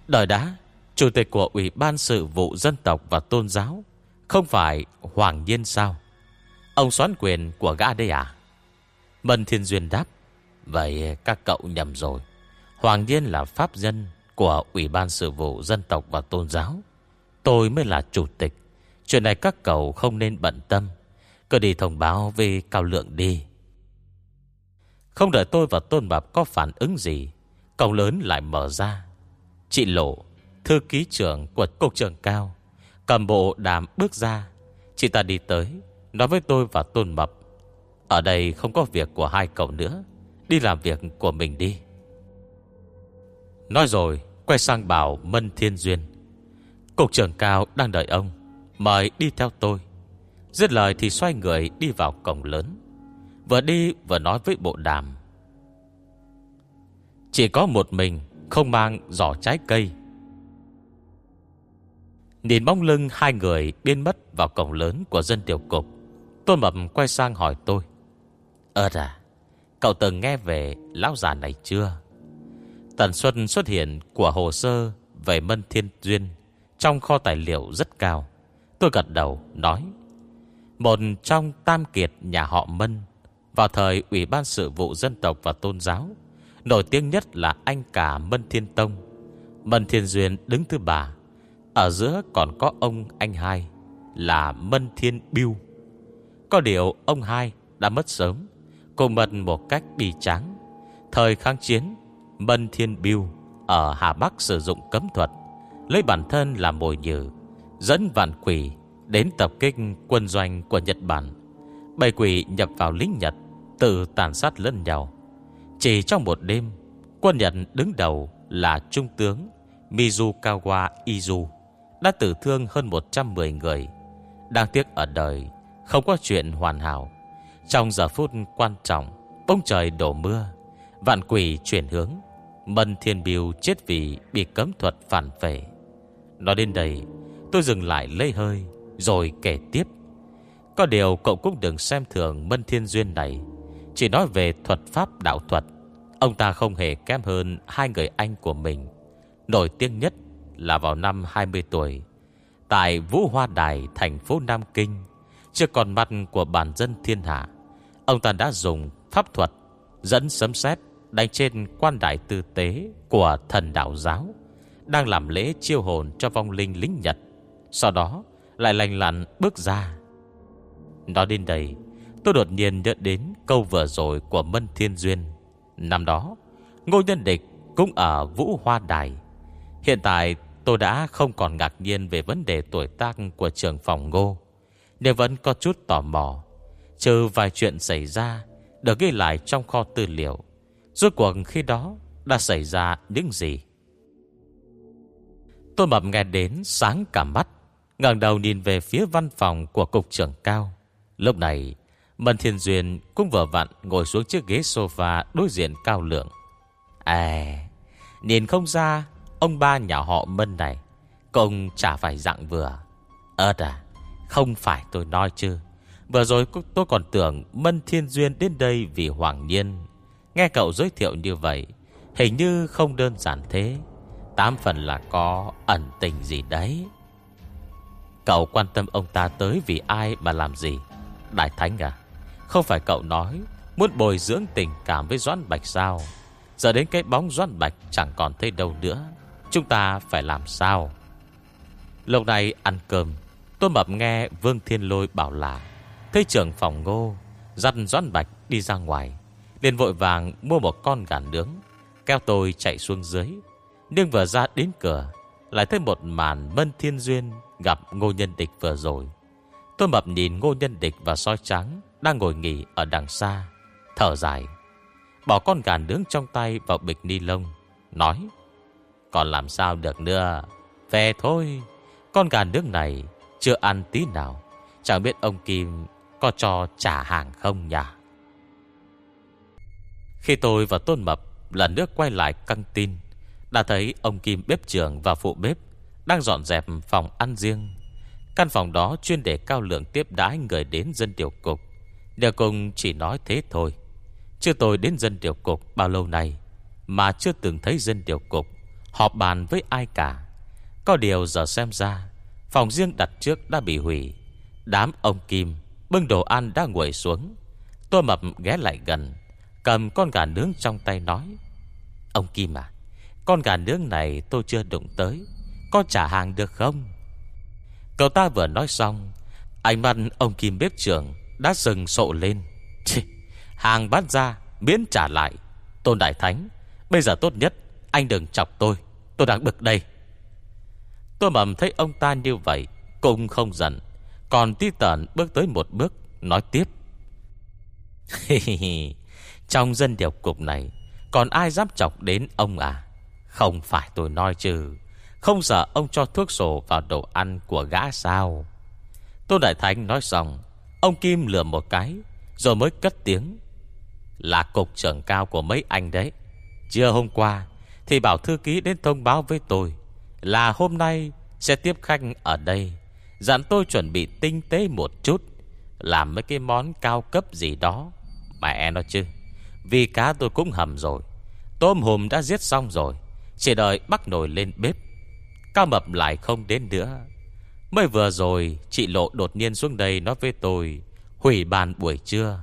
Đời đã, Chủ tịch của Ủy ban sự vụ dân tộc và tôn giáo, Không phải Hoàng Nhiên sao? Ông xoán quyền của gã đây à? Mân Thiên Duyên đáp. Vậy các cậu nhầm rồi. Hoàng Nhiên là pháp dân Của Ủy ban sự vụ dân tộc và tôn giáo. Tôi mới là chủ tịch. Chuyện này các cậu không nên bận tâm. Cứ đi thông báo về cao lượng đi. Không đợi tôi và Tôn Bạp có phản ứng gì Cổng lớn lại mở ra. Chị Lộ, Thư ký trưởng của cục trưởng cao, Cầm bộ đàm bước ra. Chị ta đi tới, Nói với tôi và Tôn Mập Ở đây không có việc của hai cậu nữa. Đi làm việc của mình đi. Nói rồi, Quay sang bảo Mân Thiên Duyên. Cục trưởng cao đang đợi ông, Mời đi theo tôi. Dứt lời thì xoay người đi vào cổng lớn. Vừa đi vừa nói với bộ đàm. Chỉ có một mình, Không mang giỏ trái cây. Nhìn bóng lưng hai người biến mất vào cổng lớn của dân tiểu cục, Tôn Mập quay sang hỏi tôi. Ơ à Cậu từng nghe về lão già này chưa? Tần suất xuất hiện của hồ sơ Về Mân Thiên Duyên Trong kho tài liệu rất cao. Tôi gật đầu, nói, Một trong tam kiệt nhà họ Mân, Vào thời Ủy ban sự vụ dân tộc và tôn giáo, Nổi tiếng nhất là anh cả Mân Thiên Tông. Mân Thiên Duyên đứng thứ ba, Ở giữa còn có ông anh hai Là Mân Thiên Biêu. Có điều ông hai đã mất sớm Cô Mân một cách bi tráng. Thời kháng chiến Mân Thiên Biêu Ở Hà Bắc sử dụng cấm thuật, Lấy bản thân làm mồi nhử, Dẫn vạn quỷ Đến tập kích quân doanh của Nhật Bản. Bầy quỷ nhập vào lính Nhật, Tự tàn sát lẫn nhau. Chỉ trong một đêm, Quân Nhật đứng đầu là Trung tướng Mizukawa Izu, Đã tử thương hơn 110 người. Đáng tiếc ở đời, Không có chuyện hoàn hảo. Trong giờ phút quan trọng Bông trời đổ mưa, Vạn quỷ chuyển hướng. Mân Thiên Biêu chết vì bị cấm thuật phản vệ. Nói đến đây, Tôi dừng lại lấy hơi, Rồi kể tiếp. Có điều cậu cũng đừng xem thường Mân Thiên Duyên này, Chỉ nói về thuật pháp đạo thuật. Ông ta không hề kém hơn Hai người anh của mình. Nổi tiếng nhất là vào năm 20 tuổi, Tại Vũ Hoa Đài, Thành phố Nam Kinh. Chưa còn mặt của bản dân thiên hạ, Ông ta đã dùng pháp thuật Dẫn sấm sét Đánh trên quan đại tư tế Của thần đạo giáo, Đang làm lễ chiêu hồn cho vong linh lính Nhật. Sau đó, lại lành lặn bước ra. Nói đến đây, Tôi đột nhiên nhớ đến câu vừa rồi Của Mân Thiên Duyên. Năm đó, Ngô Nhân Địch cũng ở Vũ Hoa Đài. Hiện tại, tôi đã không còn ngạc nhiên Về vấn đề tuổi tác của trường phòng Ngô, Nhưng vẫn có chút tò mò. Trừ vài chuyện xảy ra, Được ghi lại trong kho tư liệu Rốt cuộc khi đó Đã xảy ra những gì? Tôi mập nghe đến sáng cả mắt, ngẩng đầu nhìn về phía văn phòng Của cục trưởng cao. Lúc này Mân Thiên Duyên cũng vừa vặn Ngồi xuống chiếc ghế sofa đối diện cao lượng. À Nhìn không ra Ông ba nhà họ Mân này Công chả phải dặn vừa. Ơt à Không phải tôi nói chứ. Vừa rồi tôi còn tưởng Mân Thiên Duyên đến đây vì Hoàng Nhiên Nghe cậu giới thiệu như vậy, Hình như không đơn giản thế. Tám phần là có ẩn tình gì đấy. Cậu quan tâm ông ta tới vì ai mà làm gì? Đại Thánh à Không phải cậu nói Muốn bồi dưỡng tình cảm với Doãn Bạch sao? Giờ đến cái bóng Doãn Bạch Chẳng còn thấy đâu nữa. Chúng ta phải làm sao? Lâu nay ăn cơm, Tôi mập nghe Vương Thiên Lôi bảo là Thế trưởng phòng ngô, Dắt Doãn Bạch đi ra ngoài liền vội vàng mua một con gà nướng, Kéo tôi chạy xuống dưới. Nhưng vừa ra đến cửa, Lại thấy một màn Mân Thiên Duyên Gặp Ngô Nhân Địch vừa rồi. Tôi mập nhìn Ngô Nhân Địch và soi trắng Đang ngồi nghỉ ở đằng xa, Thở dài. Bỏ con gà nướng trong tay vào bịch ni lông, Nói, Còn làm sao được nữa? Về thôi. Con gà nướng này chưa ăn tí nào. Chẳng biết ông Kim Có cho trả hàng không nhỉ? Khi tôi và Tôn Mập Lần nước quay lại căng tin. Đã thấy ông Kim bếp trưởng và phụ bếp Đang dọn dẹp phòng ăn riêng. Căn phòng đó chuyên để cao lượng tiếp đái người đến dân điều cục. Điều cùng chỉ nói thế thôi. Chưa tôi đến dân điều cục bao lâu nay, Mà chưa từng thấy dân điều cục Họp bàn với ai cả. Có điều giờ xem ra, Phòng riêng đặt trước đã bị hủy. Đám ông Kim Bưng đồ ăn đã nguội xuống. Tôi mập ghé lại gần. Cầm con gà nướng trong tay nói Ông Kim à Con gà nướng này tôi chưa đụng tới Có trả hàng được không? Cậu ta vừa nói xong Ánh mắt ông Kim bếp trưởng Đã dừng sộ lên. Chì, Hàng bán ra miễn trả lại. Tôn Đại Thánh Bây giờ tốt nhất anh đừng chọc tôi Tôi đang bực đây. Tôi mầm thấy ông ta như vậy Cũng không giận Còn tí tẩn bước tới một bước Nói tiếp. Trong dân điều cục này, Còn ai dám chọc đến ông à? Không phải tôi nói chứ. Không sợ ông cho thuốc sổ vào đồ ăn của gã sao? Tôn Đại Thánh nói xong, Ông Kim lừa một cái, Rồi mới cất tiếng. Là cục trưởng cao của mấy anh đấy. Chưa hôm qua, Thì bảo thư ký đến thông báo với tôi, Là hôm nay sẽ tiếp khách ở đây. Dặn tôi chuẩn bị tinh tế một chút, Làm mấy cái món cao cấp gì đó. Mẹ nó chứ. Vì cá tôi cũng hầm rồi. Tôm hùm đã giết xong rồi. Chỉ đợi bắt nồi lên bếp. Cao mập lại không đến nữa. Mới vừa rồi, Chị Lộ đột nhiên xuống đây nói với tôi, Hủy bàn buổi trưa.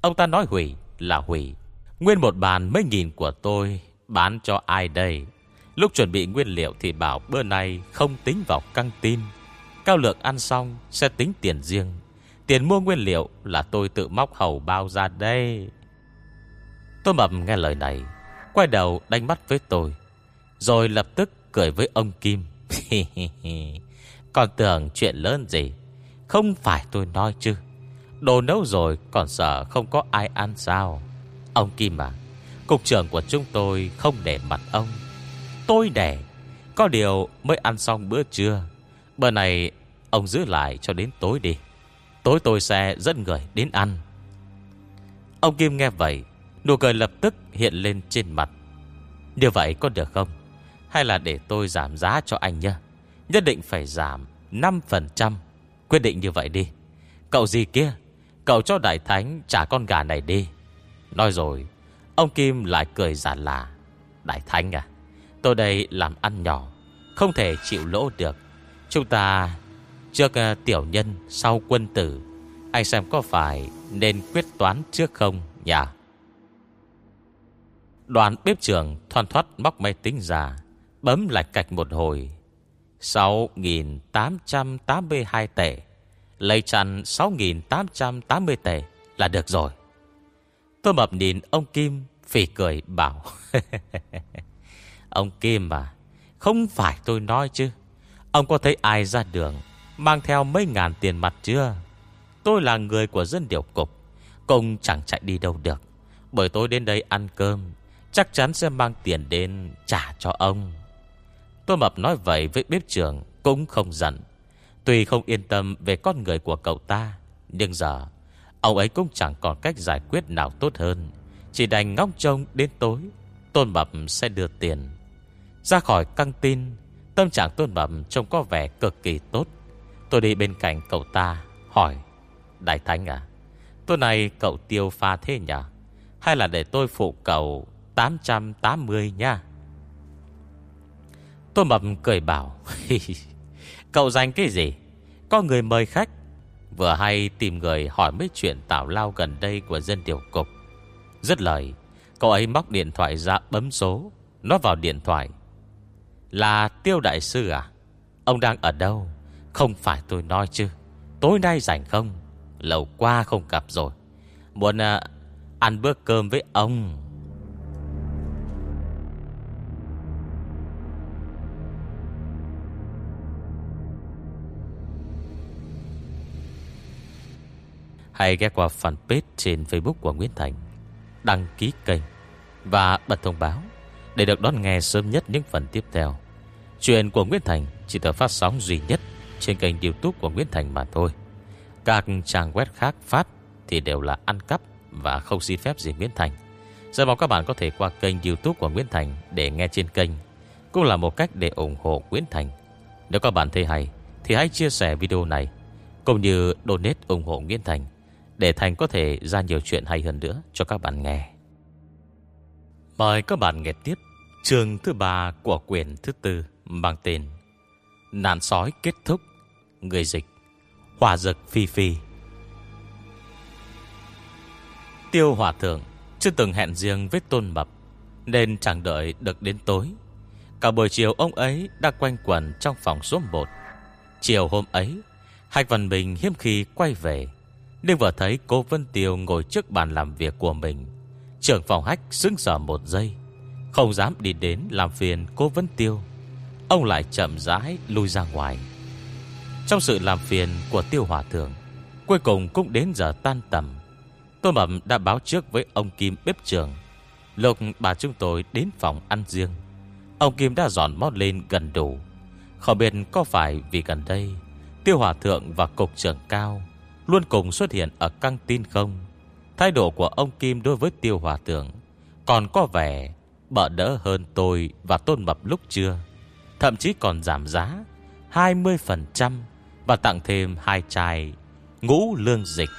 Ông ta nói hủy là hủy. Nguyên một bàn mấy nghìn của tôi, Bán cho ai đây? Lúc chuẩn bị nguyên liệu thì bảo bữa nay Không tính vào căng tin. Cao lượng ăn xong sẽ tính tiền riêng. Tiền mua nguyên liệu là tôi tự móc hầu bao ra đây. Tôi mập nghe lời này, Quay đầu đánh mắt với tôi, Rồi lập tức cười với ông Kim. Còn tưởng chuyện lớn gì? Không phải tôi nói chứ. Đồ nấu rồi còn sợ không có ai ăn sao? Ông Kim à Cục trưởng của chúng tôi không để mặt ông. Tôi để, Có điều mới ăn xong bữa trưa. Bữa này ông giữ lại cho đến tối đi. Tối tôi sẽ dẫn người đến ăn. Ông Kim nghe vậy Nụ cười lập tức hiện lên trên mặt. Như vậy có được không? Hay là để tôi giảm giá cho anh nhé? Nhất định phải giảm 5% Quyết định như vậy đi. Cậu gì kia? Cậu cho Đại Thánh trả con gà này đi. Nói rồi Ông Kim lại cười giả là Đại Thánh à Tôi đây làm ăn nhỏ Không thể chịu lỗ được. Chúng ta Trước uh, tiểu nhân sau quân tử Anh xem có phải Nên quyết toán trước không nhỉ? Đoàn bếp trưởng thoan thoát móc máy tính ra, Bấm lại cạch một hồi. 6.882 tệ. Lấy chăn 6.880 tệ Là được rồi. Tôi mập nhìn ông Kim Phỉ cười, bảo, Ông Kim mà Không phải tôi nói chứ. Ông có thấy ai ra đường Mang theo mấy ngàn tiền mặt chưa? Tôi là người của dân điều cục Công chẳng chạy đi đâu được. Bởi tôi đến đây ăn cơm Chắc chắn sẽ mang tiền đến trả cho ông. Tôi mập nói vậy với bếp trưởng Cũng không giận. Tuy không yên tâm về con người của cậu ta, Nhưng giờ, Ông ấy cũng chẳng còn cách giải quyết nào tốt hơn. Chỉ đành ngóng trông đến tối Tôn Mập sẽ đưa tiền. Ra khỏi căng tin, Tâm trạng Tôn Mập trông có vẻ cực kỳ tốt. Tôi đi bên cạnh cậu ta, Hỏi, Đại Thánh à Tối nay cậu tiêu pha thế nhỉ? Hay là để tôi phụ cậu 880 nha. Tôi mập cười bảo Cậu dành cái gì? Có người mời khách. Vừa hay tìm người hỏi mấy chuyện tảo lao gần đây của dân điều cục. Rất lời Cậu ấy móc điện thoại ra bấm số Nó vào điện thoại. Là tiêu đại sư à? Ông đang ở đâu? Không phải tôi nói chứ. Tối nay rảnh không? Lâu qua không gặp rồi. Muốn à, ăn bữa cơm với ông. Hãy ghé qua fanpage trên Facebook của Nguyễn Thành, Đăng ký kênh Và bật thông báo Để được đón nghe sớm nhất những phần tiếp theo. Chuyện của Nguyễn Thành Chỉ được phát sóng duy nhất Trên kênh youtube của Nguyễn Thành mà thôi. Các trang web khác phát Thì đều là ăn cắp Và không xin phép gì Nguyễn Thành. Rất mong các bạn có thể qua kênh youtube của Nguyễn Thành Để nghe trên kênh. Cũng là một cách để ủng hộ Nguyễn Thành. Nếu các bạn thấy hay Thì hãy chia sẻ video này, Cũng như donate ủng hộ Nguyễn Thành để Thành có thể ra nhiều chuyện hay hơn nữa Cho các bạn nghe. Mời các bạn nghe tiếp Chương thứ ba của quyển thứ tư Mang tên Nạn sói kết thúc, Người dịch Hòa dực phi phi. Tiêu hòa thượng Chưa từng hẹn riêng với tôn mập, Nên chẳng đợi được đến tối. Cả buổi chiều ông ấy đã quanh quẩn trong phòng số 1 Chiều hôm ấy, Hạch Văn Bình hiếm khi quay về. Nhưng vừa thấy cô Vân Tiêu ngồi trước bàn làm việc của mình. Trưởng phòng hách xứng sở một giây. Không dám đi đến làm phiền cô Vân Tiêu. Ông lại chậm rãi lui ra ngoài. Trong sự làm phiền của Tiêu Hòa Thượng, Cuối cùng cũng đến giờ tan tầm. Tôi Mập đã báo trước với ông Kim bếp trường. Lục bà chúng tôi đến phòng ăn riêng, Ông Kim đã dọn mót lên gần đủ. Không biết có phải vì gần đây, Tiêu Hòa Thượng và Cục trưởng Cao Luôn cùng xuất hiện ở căng tin không? Thái độ của ông Kim đối với Tiêu Hòa Thượng Còn có vẻ bợ đỡ hơn tôi và Tôn Mập lúc chưa? Thậm chí còn giảm giá 20% Và tặng thêm hai chai Ngũ lương dịch.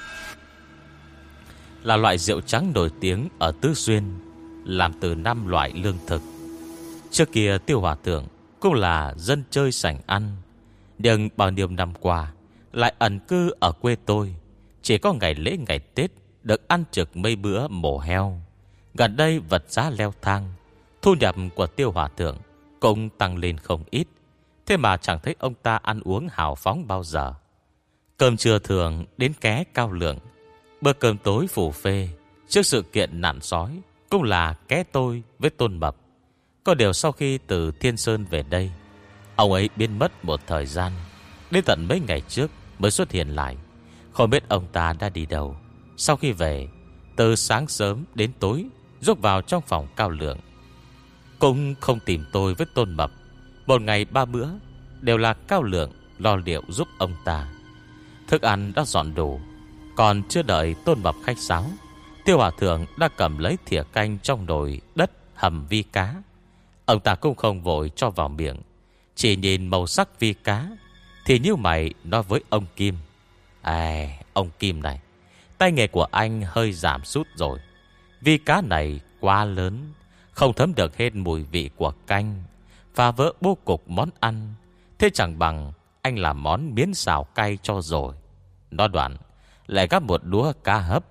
Là loại rượu trắng nổi tiếng Ở Tứ Xuyên, Làm từ năm loại lương thực. Trước kia tiêu hòa thượng Cũng là dân chơi sảnh ăn, Nhưng bao nhiêu năm qua lại ẩn cư ở quê tôi. Chỉ có ngày lễ ngày Tết Được ăn trực mấy bữa mổ heo. Gần đây vật giá leo thang, Thu nhập của tiêu hòa thượng Cũng tăng lên không ít. Thế mà chẳng thấy ông ta ăn uống hào phóng bao giờ. Cơm trưa thường đến ké cao lượng. Bữa cơm tối phủ phê, Trước sự kiện nạn sói Cũng là ké tôi với tôn mập. Có điều sau khi từ Thiên Sơn về đây, Ông ấy biến mất một thời gian. Đến tận mấy ngày trước mới xuất hiện lại. Không biết ông ta đã đi đâu. Sau khi về, Từ sáng sớm đến tối Rút vào trong phòng cao lượng. Cũng không tìm tôi với tôn mập. Một ngày ba bữa, Đều là cao lượng lo liệu giúp ông ta. Thức ăn đã dọn đủ, Còn chưa đợi tôn mập khách sáo, Tiêu hòa thượng đã cầm lấy thìa canh trong nồi đất hầm vi cá. Ông ta cũng không vội cho vào miệng, Chỉ nhìn màu sắc vi cá. Thì như mày nói với ông Kim. À ông Kim này, Tay nghề của anh hơi giảm sút rồi. Vì cá này quá lớn, Không thấm được hết mùi vị của canh Và vỡ bố cục món ăn. Thế chẳng bằng Anh làm món miến xào cay cho rồi. Nó đoạn, Lại gắp một đũa cá hấp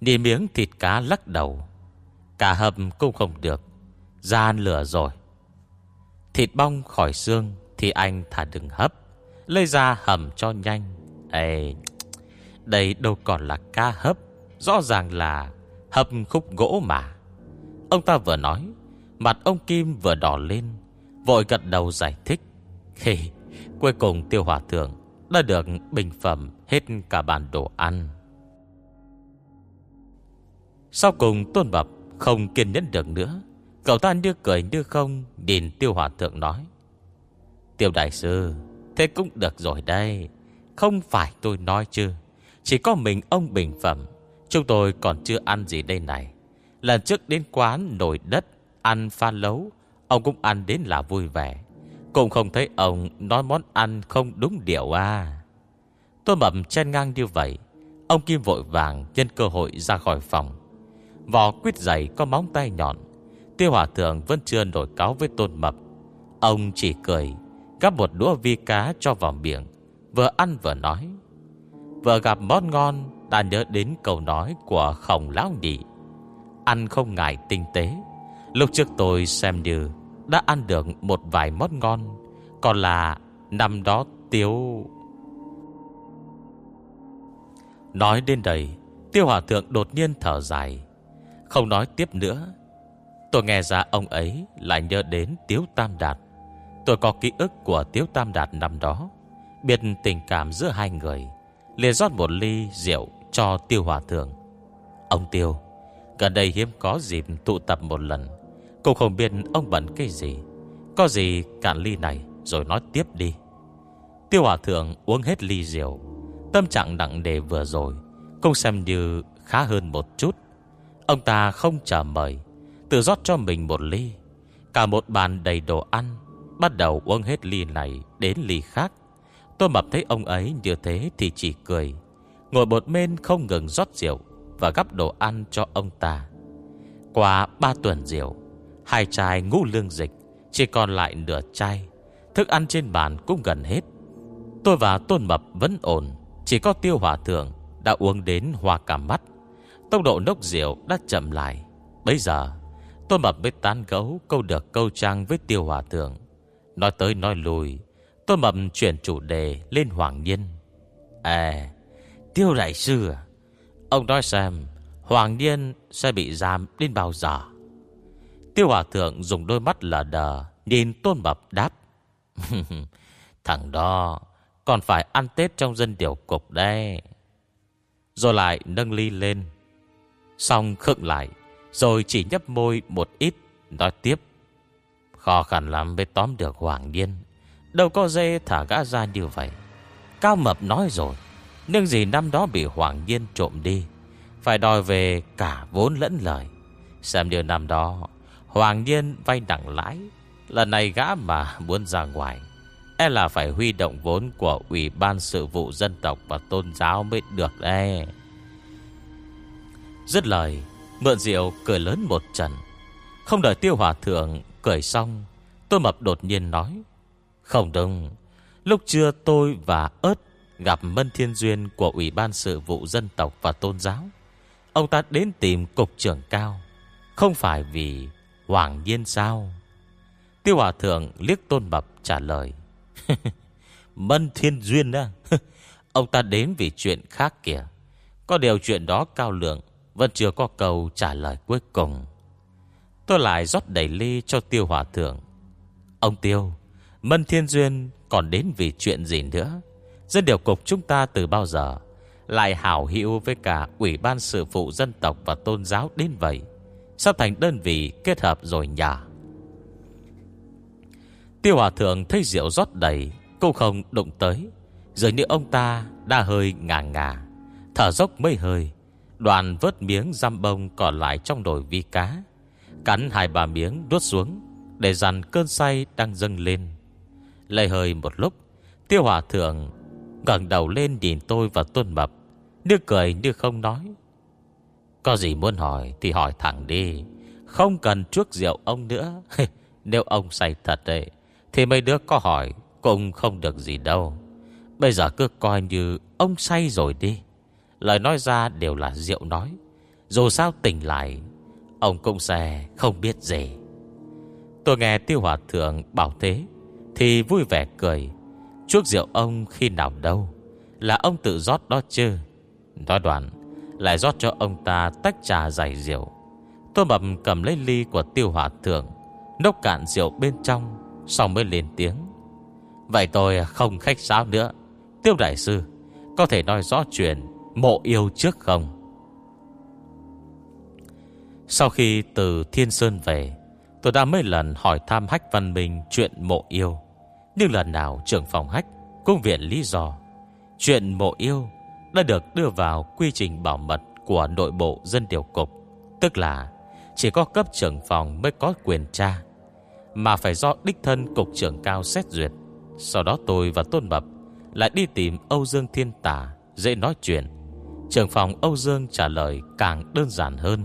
Nhìn miếng thịt cá lắc đầu. Cá hấp cũng không được, Ra lửa rồi. Thịt bong khỏi xương Thì anh thả đừng hấp. Lấy ra hầm cho nhanh. Ê, Đây đâu còn là ca hấp. Rõ ràng là hầm khúc gỗ mà. Ông ta vừa nói Mặt ông Kim vừa đỏ lên Vội gật đầu giải thích. Khi cuối cùng tiêu hòa thượng Đã được bình phẩm hết cả bàn đồ ăn. Sau cùng Tôn Bập không kiên nhẫn được nữa. Cậu ta như cười như không Nhìn tiêu hòa thượng nói. Tiêu đại sư Thế cũng được rồi đây. Không phải tôi nói chứ. Chỉ có mình ông bình phẩm. Chúng tôi còn chưa ăn gì đây này. Lần trước đến quán nồi đất, Ăn pha lấu, Ông cũng ăn đến là vui vẻ. Cũng không thấy ông nói món ăn không đúng điệu à. Tôi mập chen ngang như vậy. Ông Kim vội vàng nhân cơ hội ra khỏi phòng. Vỏ quyết giày có móng tay nhọn. Tiêu hỏa Thượng vẫn chưa nổi cáo với Tôn Mập. Ông chỉ cười. Gắp một đũa vi cá cho vào miệng, Vừa ăn vừa nói. Vừa gặp món ngon, Ta nhớ đến câu nói của khổng lão nhị. Ăn không ngại tinh tế, Lúc trước tôi xem như Đã ăn được một vài món ngon, Còn là Năm đó tiêu Nói đến đây, Tiêu Hòa Thượng đột nhiên thở dài, Không nói tiếp nữa. Tôi nghe ra ông ấy lại nhớ đến Tiếu Tam Đạt. Tôi có ký ức của Tiếu Tam Đạt năm đó. Biết tình cảm giữa hai người, liền rót một ly rượu cho Tiêu Hòa Thượng. Ông Tiêu, Gần đây hiếm có dịp tụ tập một lần. Cũng không biết ông bận cái gì. Có gì cạn ly này Rồi nói tiếp đi. Tiêu Hòa Thượng uống hết ly rượu. Tâm trạng nặng nề vừa rồi, Cũng xem như khá hơn một chút. Ông ta không chờ mời, Tự rót cho mình một ly. Cả một bàn đầy đồ ăn Bắt đầu uống hết ly này Đến ly khác. Tôi mập thấy ông ấy như thế thì chỉ cười. Ngồi bột men không ngừng rót rượu Và gắp đồ ăn cho ông ta. Qua ba tuần rượu, Hai chai ngũ lương dịch, Chỉ còn lại nửa chai. Thức ăn trên bàn cũng gần hết. Tôi và Tôn Mập vẫn ổn, Chỉ có tiêu hỏa thượng Đã uống đến hoa cả mắt. Tốc độ nốc rượu đã chậm lại. Bây giờ, Tôn Mập mới tán gấu câu được câu trang với tiêu hỏa thượng. Nói tới nói lùi Tôn Mập chuyển chủ đề lên Hoàng Nhiên À Tiêu đại sư à Ông nói xem, Hoàng Nhiên sẽ bị giam đến bao giờ? Tiêu Hòa Thượng dùng đôi mắt lờ đờ Nhìn Tôn Mập đáp, Thằng đó Còn phải ăn Tết trong dân tiểu cục đây Rồi lại nâng ly lên, Xong khựng lại, Rồi chỉ nhấp môi một ít, Nói tiếp Khó khăn lắm mới tóm được Hoàng Điên. Đâu có dê thả gã ra như vậy. Cao Mập nói rồi Nhưng gì năm đó bị Hoàng Điên trộm đi, Phải đòi về cả vốn lẫn lời. Xem điều năm đó, Hoàng Điên vay nặng lãi, Lần này gã mà muốn ra ngoài E là phải huy động vốn của Ủy ban sự vụ dân tộc và tôn giáo mới được đây Dứt lời, Mượn rượu cười lớn một trận. Không đợi tiêu hòa thượng cười xong Tôi mập đột nhiên nói, Không đúng. Lúc trưa tôi và ớt Gặp Mân Thiên Duyên của Ủy ban sự vụ dân tộc và tôn giáo. Ông ta đến tìm cục trưởng cao. Không phải vì Hoàng nhiên sao? Tiêu Hòa Thượng liếc tôn mập trả lời, Mân Thiên Duyên á. Ông ta đến vì chuyện khác kìa. Có điều chuyện đó cao lượng, Vẫn chưa có câu trả lời cuối cùng. Tôi lại rót đầy ly cho Tiêu Hòa Thượng. Ông Tiêu, Mân Thiên Duyên còn đến vì chuyện gì nữa? Dân điều cục chúng ta từ bao giờ Lại hảo hữu với cả Ủy ban sự phụ dân tộc và tôn giáo đến vậy? Sao thành đơn vị kết hợp rồi nhả Tiêu Hòa Thượng thấy rượu rót đầy, Cũng không đụng tới. Dường như ông ta đã hơi ngà ngà. Thở dốc mấy hơi, Đoàn vớt miếng giam bông còn lại trong đồi vi cá. Cắn hai ba miếng đốt xuống Để dằn cơn say đang dâng lên. Lây hơi một lúc, Tiêu Hòa Thượng ngẩng đầu lên nhìn tôi và Tuân Mập, Như cười như không nói. Có gì muốn hỏi thì hỏi thẳng đi, Không cần chuốc rượu ông nữa. Nếu ông say thật đấy Thì mấy đứa có hỏi Cũng không được gì đâu. Bây giờ cứ coi như ông say rồi đi. Lời nói ra đều là rượu nói. Dù sao tỉnh lại Ông cũng sẽ không biết gì. Tôi nghe tiêu hòa thượng bảo thế, Thì vui vẻ cười. Chuốc rượu ông khi nào đâu? Là ông tự rót đó chứ? Nói đoạn, Lại rót cho ông ta tách trà dày rượu. Tôi mập cầm lấy ly của tiêu hòa thượng, Nốc cạn rượu bên trong Xong mới lên tiếng. Vậy tôi không khách sáo nữa. Tiêu đại sư, Có thể nói rõ chuyện mộ yêu trước không? Sau khi từ Thiên Sơn về, Tôi đã mấy lần hỏi thăm Hách Văn Minh chuyện mộ yêu. Nhưng lần nào trưởng phòng Hách Cũng viện lý do. Chuyện mộ yêu Đã được đưa vào quy trình bảo mật Của nội bộ dân điều cục. Tức là chỉ có cấp trưởng phòng mới có quyền tra, Mà phải do đích thân cục trưởng cao xét duyệt. Sau đó tôi và Tôn Mập Lại đi tìm Âu Dương Thiên Tả Dễ nói chuyện. Trưởng phòng Âu Dương trả lời càng đơn giản hơn.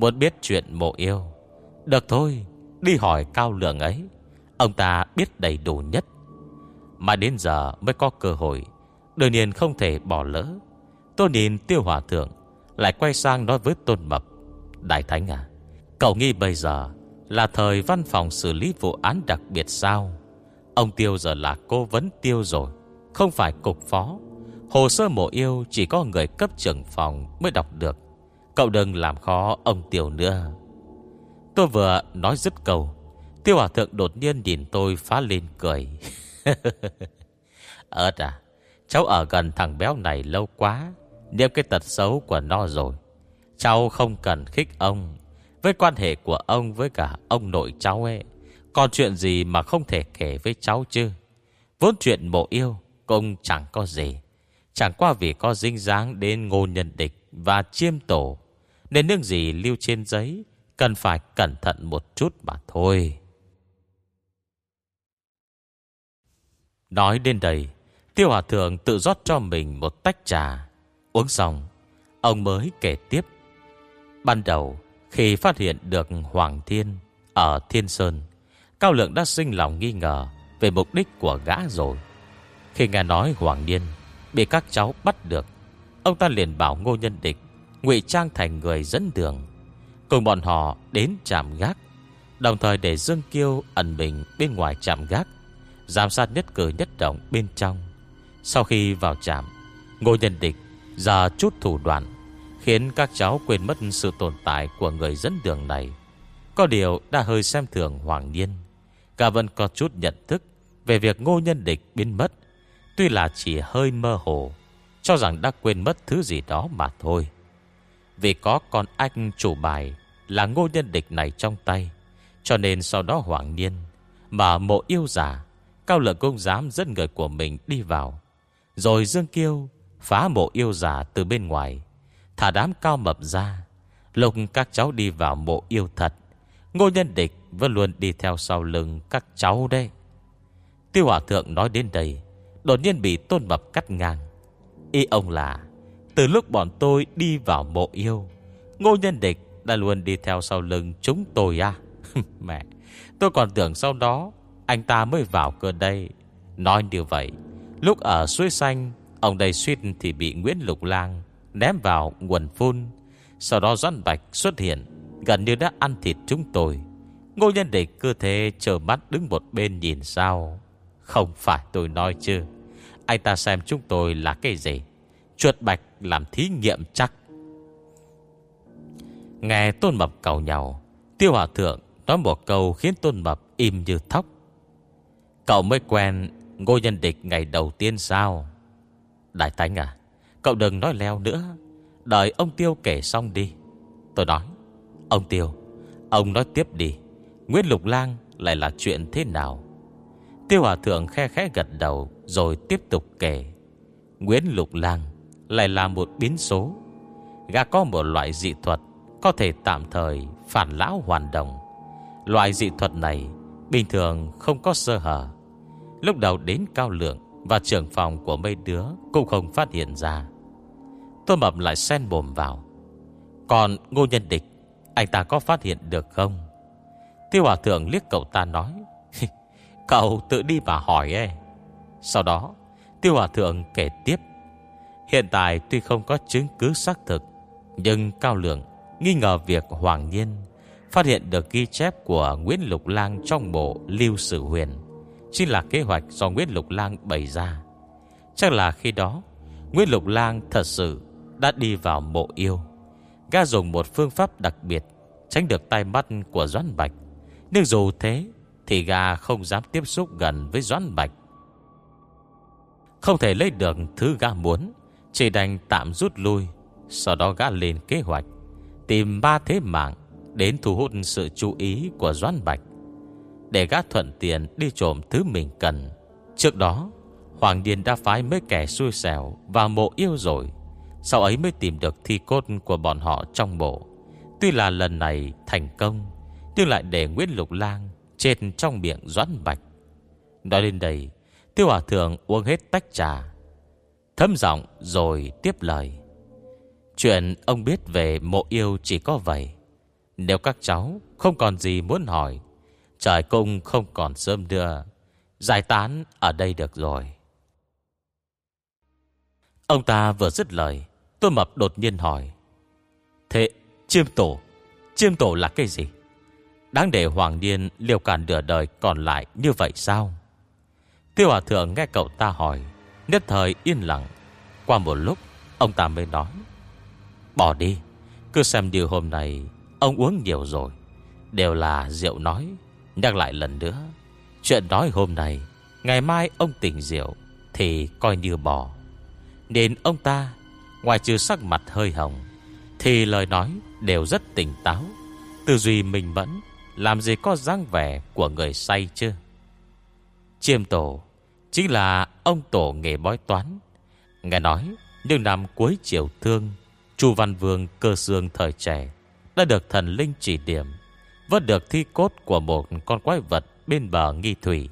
Muốn biết chuyện mộ yêu. Được thôi, Đi hỏi cao lượng ấy. Ông ta biết đầy đủ nhất. Mà đến giờ mới có cơ hội. Đương nhiên không thể bỏ lỡ. Tôi nhìn tiêu hòa thượng, Lại quay sang nói với tôn mập. Đại Thánh à Cậu nghi bây giờ Là thời văn phòng xử lý vụ án đặc biệt sao? Ông Tiêu giờ là cố vấn Tiêu rồi, Không phải cục phó. Hồ sơ mộ yêu chỉ có người cấp trưởng phòng mới đọc được. Cậu đừng làm khó ông tiểu nữa. Tôi vừa nói dứt câu, Tiêu Hòa Thượng đột nhiên nhìn tôi phá lên cười. Ơt à Cháu ở gần thằng béo này lâu quá, Niệm cái tật xấu của nó rồi. Cháu không cần khích ông. Với quan hệ của ông với cả ông nội cháu ấy, Còn chuyện gì mà không thể kể với cháu chứ? Vốn chuyện mộ yêu Cũng chẳng có gì. Chẳng qua vì có dinh dáng đến ngô nhân địch và chiêm tổ. Nên những gì lưu trên giấy Cần phải cẩn thận một chút mà thôi. Nói đến đây, Tiêu Hòa Thượng tự rót cho mình một tách trà. Uống xong, Ông mới kể tiếp. Ban đầu, khi phát hiện được Hoàng Thiên Ở Thiên Sơn, Cao Lượng đã sinh lòng nghi ngờ Về mục đích của gã rồi. Khi nghe nói Hoàng Niên Bị các cháu bắt được Ông ta liền bảo Ngô Nhân Địch, ngụy trang thành người dẫn đường, Cùng bọn họ đến trạm gác. Đồng thời để Dương Kiêu ẩn mình bên ngoài trạm gác, Giám sát nhất cử nhất động bên trong. Sau khi vào trạm, Ngô Nhân Địch ra chút thủ đoạn, Khiến các cháu quên mất sự tồn tại Của người dẫn đường này. Có điều đã hơi xem thường Hoàng Niên Cả vẫn có chút nhận thức Về việc ngô nhân địch biến mất, Tuy là chỉ hơi mơ hồ. Cho rằng đã quên mất thứ gì đó mà thôi. Vì có con anh chủ bài Là ngô nhân địch này trong tay, Cho nên sau đó Hoàng Niên Mà mộ yêu giả, Cao lợi công dám dẫn người của mình đi vào. Rồi Dương Kiêu Phá mộ yêu giả từ bên ngoài, Thả đám cao mập ra, lục các cháu đi vào mộ yêu thật. Ngô nhân địch vẫn luôn đi theo sau lưng các cháu đây Tiêu Hòa Thượng nói đến đây, Đột nhiên bị tôn mập cắt ngang. Ý ông là, Từ lúc bọn tôi đi vào mộ yêu, Ngô nhân địch đã luôn đi theo sau lưng chúng tôi à? Mẹ, Tôi còn tưởng sau đó Anh ta mới vào cơ đây. Nói như vậy, Lúc ở suối xanh, Ông đây suýt thì bị Nguyễn Lục Lang Ném vào nguồn phun. Sau đó Doan Bạch xuất hiện, Gần như đã ăn thịt chúng tôi. Ngô nhân địch cơ thể chờ mắt đứng một bên nhìn sao? Không phải tôi nói chứ. Anh ta xem chúng tôi là cái gì? Chuột bạch làm thí nghiệm chắc. Nghe Tôn Mập cầu nhau, Tiêu Hòa Thượng nói một câu khiến Tôn Mập im như thóc. Cậu mới quen Ngô nhân địch ngày đầu tiên sao? Đại Thánh à Cậu đừng nói leo nữa. Đợi ông Tiêu kể xong đi. Tôi nói, Ông Tiêu, Ông nói tiếp đi. Nguyễn Lục Lang lại là chuyện thế nào? Tiêu Hòa Thượng khe khẽ gật đầu rồi tiếp tục kể. Nguyễn Lục Lang lại là một biến số. Gã có một loại dị thuật Có thể tạm thời phản lão hoàn đồng. Loại dị thuật này Bình thường không có sơ hở. Lúc đầu đến cao lượng Và trưởng phòng của mấy đứa Cũng không phát hiện ra. Tôi mập lại sen bồm vào. Còn ngô nhân địch, Anh ta có phát hiện được không? Tiêu Hòa Thượng liếc cậu ta nói, Cậu tự đi mà hỏi ấy. Sau đó, Tiêu Hòa Thượng kể tiếp. Hiện tại tuy không có chứng cứ xác thực, Nhưng Cao Lượng Nghi ngờ việc Hoàng Nhiên Phát hiện được ghi chép của Nguyễn Lục Lang Trong bộ Lưu Sử Huyền, Chính là kế hoạch do Nguyễn Lục Lang bày ra. Chắc là khi đó, Nguyễn Lục Lang thật sự Đã đi vào mộ yêu, Gã dùng một phương pháp đặc biệt Tránh được tai mắt của Doãn Bạch. Nhưng dù thế, Thì gã không dám tiếp xúc gần với Doãn Bạch. Không thể lấy được thứ gã muốn, Chỉ đành tạm rút lui, Sau đó gã lên kế hoạch, Tìm ba thế mạng Đến thu hút sự chú ý của Doãn Bạch. Để gã thuận tiện đi trộm thứ mình cần, Trước đó, Hoàng Điền đã phái mấy kẻ xui xẻo Vào mộ yêu rồi, Sau ấy mới tìm được thi cốt của bọn họ trong mộ. Tuy là lần này thành công, Nhưng lại để Nguyễn Lục Lang Chết trong miệng Doãn Bạch. Nói đến đây Tiêu Hòa Thượng uống hết tách trà, Thâm giọng rồi tiếp lời. Chuyện ông biết về mộ yêu chỉ có vậy. Nếu các cháu không còn gì muốn hỏi, Trời cung không còn sớm đưa. Giải tán ở đây được rồi. Ông ta vừa dứt lời Tôi mập đột nhiên hỏi, Thế chiêm tổ Chiêm tổ là cái gì? Đáng để Hoàng Điên liều cản nửa đời còn lại như vậy sao? Tiêu Hòa Thượng nghe cậu ta hỏi, Nhất thời yên lặng. Qua một lúc, Ông ta mới nói, Bỏ đi, Cứ xem điều hôm nay Ông uống nhiều rồi. Đều là rượu nói, Nhắc lại lần nữa, Chuyện nói hôm nay, Ngày mai ông tỉnh rượu Thì coi như bỏ. Nên ông ta, Ngoài trừ sắc mặt hơi hồng, Thì lời nói đều rất tỉnh táo. Tư duy mình mẫn, Làm gì có dáng vẻ của người say chứ? Chiêm tổ Chính là ông tổ nghề bói toán. Nghe nói Nhưng năm cuối chiều thương Chu Văn Vương cơ xương thời trẻ Đã được thần linh chỉ điểm Vớt được thi cốt của một con quái vật Bên bờ nghi thủy.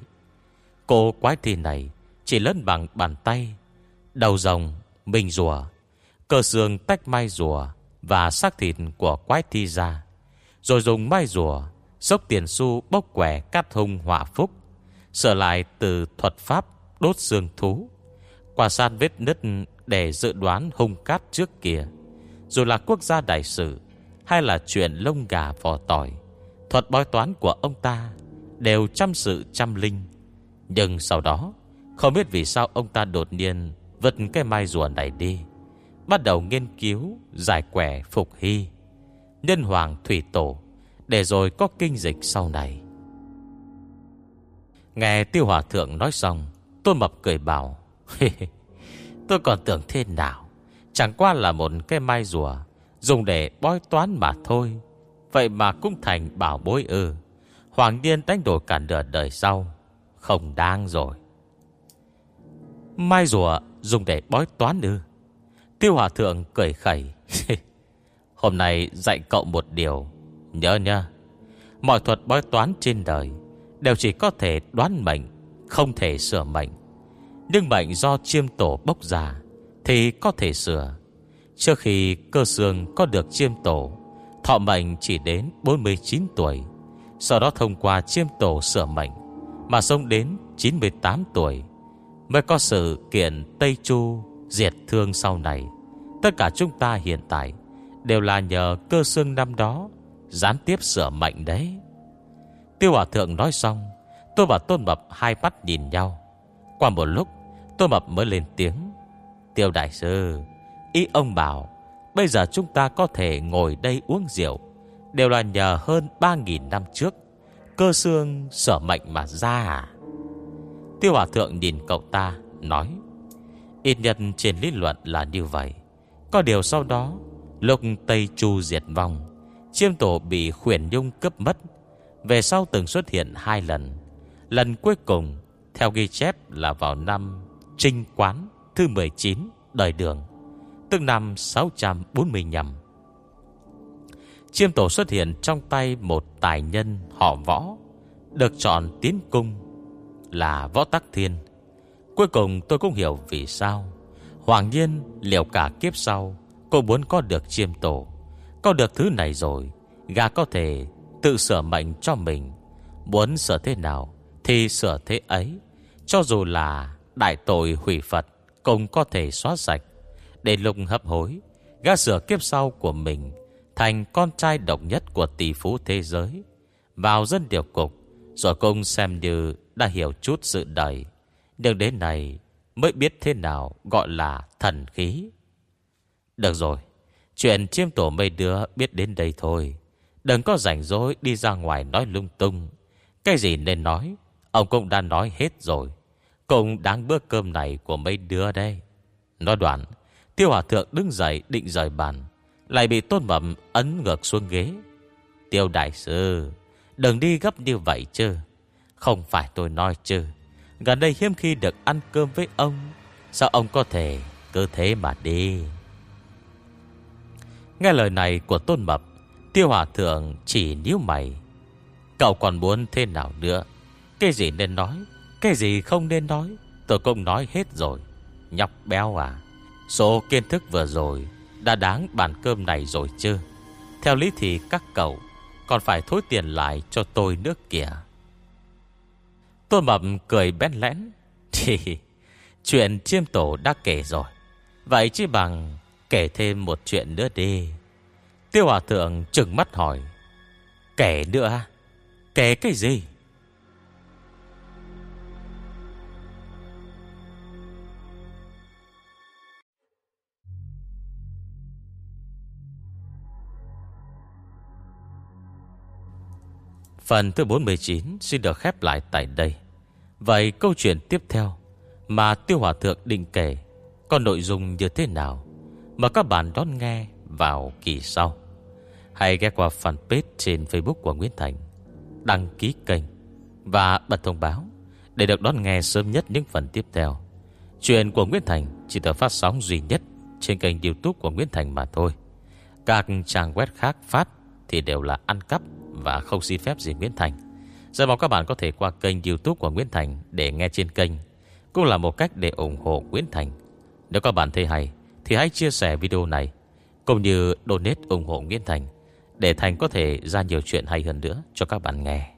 Cô quái thi này Chỉ lớn bằng bàn tay Đầu rồng, mình rùa Cơ xương tách mai rùa Và xác thịt của quái thi ra Rồi dùng mai rùa Sốc tiền xu bốc quẻ cắt hung họa phúc. Sửa lại từ thuật pháp Đốt xương thú Quả san vết nứt để dự đoán hung cát trước kia. Dù là quốc gia đại sử Hay là chuyện lông gà vò tỏi, Thuật bói toán của ông ta Đều chăm sự chăm linh. Nhưng sau đó, Không biết vì sao ông ta đột nhiên Vứt cái mai rùa này đi, Bắt đầu nghiên cứu, Giải quẻ phục hy, Nhân hoàng thủy tổ Để rồi có kinh dịch sau này. Nghe tiêu hòa thượng nói xong Tôn Mập cười bảo Tôi còn tưởng thế nào? Chẳng qua là một cái mai rùa, Dùng để bói toán mà thôi. Vậy mà cũng thành bảo bối ư. Hoàng Điên đánh đổi cả nửa đời sau, Không đáng rồi. Mai rùa dùng để bói toán ư? Tiêu Hòa Thượng cười khẩy Hôm nay dạy cậu một điều, Nhớ nha Mọi thuật bói toán trên đời Đều chỉ có thể đoán mệnh, Không thể sửa mệnh. Nhưng mệnh do chiêm tổ bốc ra Thì có thể sửa. Trước khi cơ xương có được chiêm tổ, Thọ mệnh chỉ đến 49 tuổi, Sau đó thông qua chiêm tổ sửa mệnh Mà sống đến 98 tuổi, Mới có sự kiện Tây Chu diệt thương sau này. Tất cả chúng ta hiện tại Đều là nhờ cơ xương năm đó Gián tiếp sửa mệnh đấy. Tiêu Hòa Thượng nói xong Tôi và Tôn Mập hai mắt nhìn nhau. Qua một lúc Tôn Mập mới lên tiếng. Tiêu Đại Sư, Ý ông bảo, Bây giờ chúng ta có thể ngồi đây uống rượu, Đều là nhờ hơn 3.000 năm trước. Cơ xương sở mệnh mà ra à? Tiêu Hòa Thượng nhìn cậu ta, Nói, Ít nhất trên lý luận là như vậy. Có điều sau đó lục Tây Chu diệt vong, Chiêm tổ bị khuyển nhung cướp mất về sau từng xuất hiện hai lần. Lần cuối cùng, Theo ghi chép là vào năm Trinh Quán thứ 19 đời đường, Tức năm 645 Chiêm tổ xuất hiện trong tay một tài nhân họ võ, Được chọn tiến cung Là võ tắc thiên. Cuối cùng tôi cũng hiểu vì sao. Hoàng nhiên, liệu cả kiếp sau Cô muốn có được chiêm tổ, Có được thứ này rồi Gà có thể tự sửa mệnh cho mình. Muốn sửa thế nào Thì sửa thế ấy, Cho dù là đại tội hủy Phật Cũng có thể xóa sạch. Để lục hấp hối Gã sửa kiếp sau của mình Thành con trai độc nhất của tỷ phú thế giới, Vào dân điều cục, Rồi cũng xem như đã hiểu chút sự đời. Nhưng đến này Mới biết thế nào gọi là thần khí. Được rồi, Chuyện chiêm tổ mấy đứa biết đến đây thôi. Đừng có rảnh rỗi đi ra ngoài nói lung tung. Cái gì nên nói, Ông cũng đã nói hết rồi. Cũng đáng bữa cơm này của mấy đứa đây Nói đoạn, Tiêu Hòa Thượng đứng dậy định rời bàn, Lại bị Tôn Mập ấn ngược xuống ghế. Tiêu Đại Sư, Đừng đi gấp như vậy chứ. Không phải tôi nói chứ. Gần đây hiếm khi được ăn cơm với ông. Sao ông có thể cứ thế mà đi? Nghe lời này của Tôn Mập Tiêu Hòa Thượng chỉ níu mày. Cậu còn muốn thế nào nữa? Cái gì nên nói? Cái gì không nên nói? Tôi cũng nói hết rồi. Nhọc béo à Số kiến thức vừa rồi Đã đáng bàn cơm này rồi chứ? Theo lý thì các cậu Còn phải thối tiền lại cho tôi nước kìa. Tôi mập cười bén lẽn. Thì, Chuyện chiêm tổ đã kể rồi. Vậy chứ bằng Kể thêm một chuyện nữa đi. Tiêu hòa thượng trừng mắt hỏi Kể nữa à Kể cái gì Phần thứ 49 xin được khép lại tại đây. Vậy câu chuyện tiếp theo mà Tiêu Hòa Thượng định kể có nội dung như thế nào? Mời các bạn đón nghe vào kỳ sau. Hãy ghé qua fanpage trên Facebook của Nguyễn Thành, đăng ký kênh và bật thông báo để được đón nghe sớm nhất những phần tiếp theo. Chuyện của Nguyễn Thành chỉ được phát sóng duy nhất trên kênh youtube của Nguyễn Thành mà thôi. Các trang web khác phát thì đều là ăn cắp và không xin phép gì Nguyễn Thành. Rất mong các bạn có thể qua kênh youtube của Nguyễn Thành để nghe trên kênh. Cũng là một cách để ủng hộ Nguyễn Thành Nếu các bạn thấy hay Thì hãy chia sẻ video này cũng như donate ủng hộ Nguyễn Thành, Để Thành có thể ra nhiều chuyện hay hơn nữa cho các bạn nghe.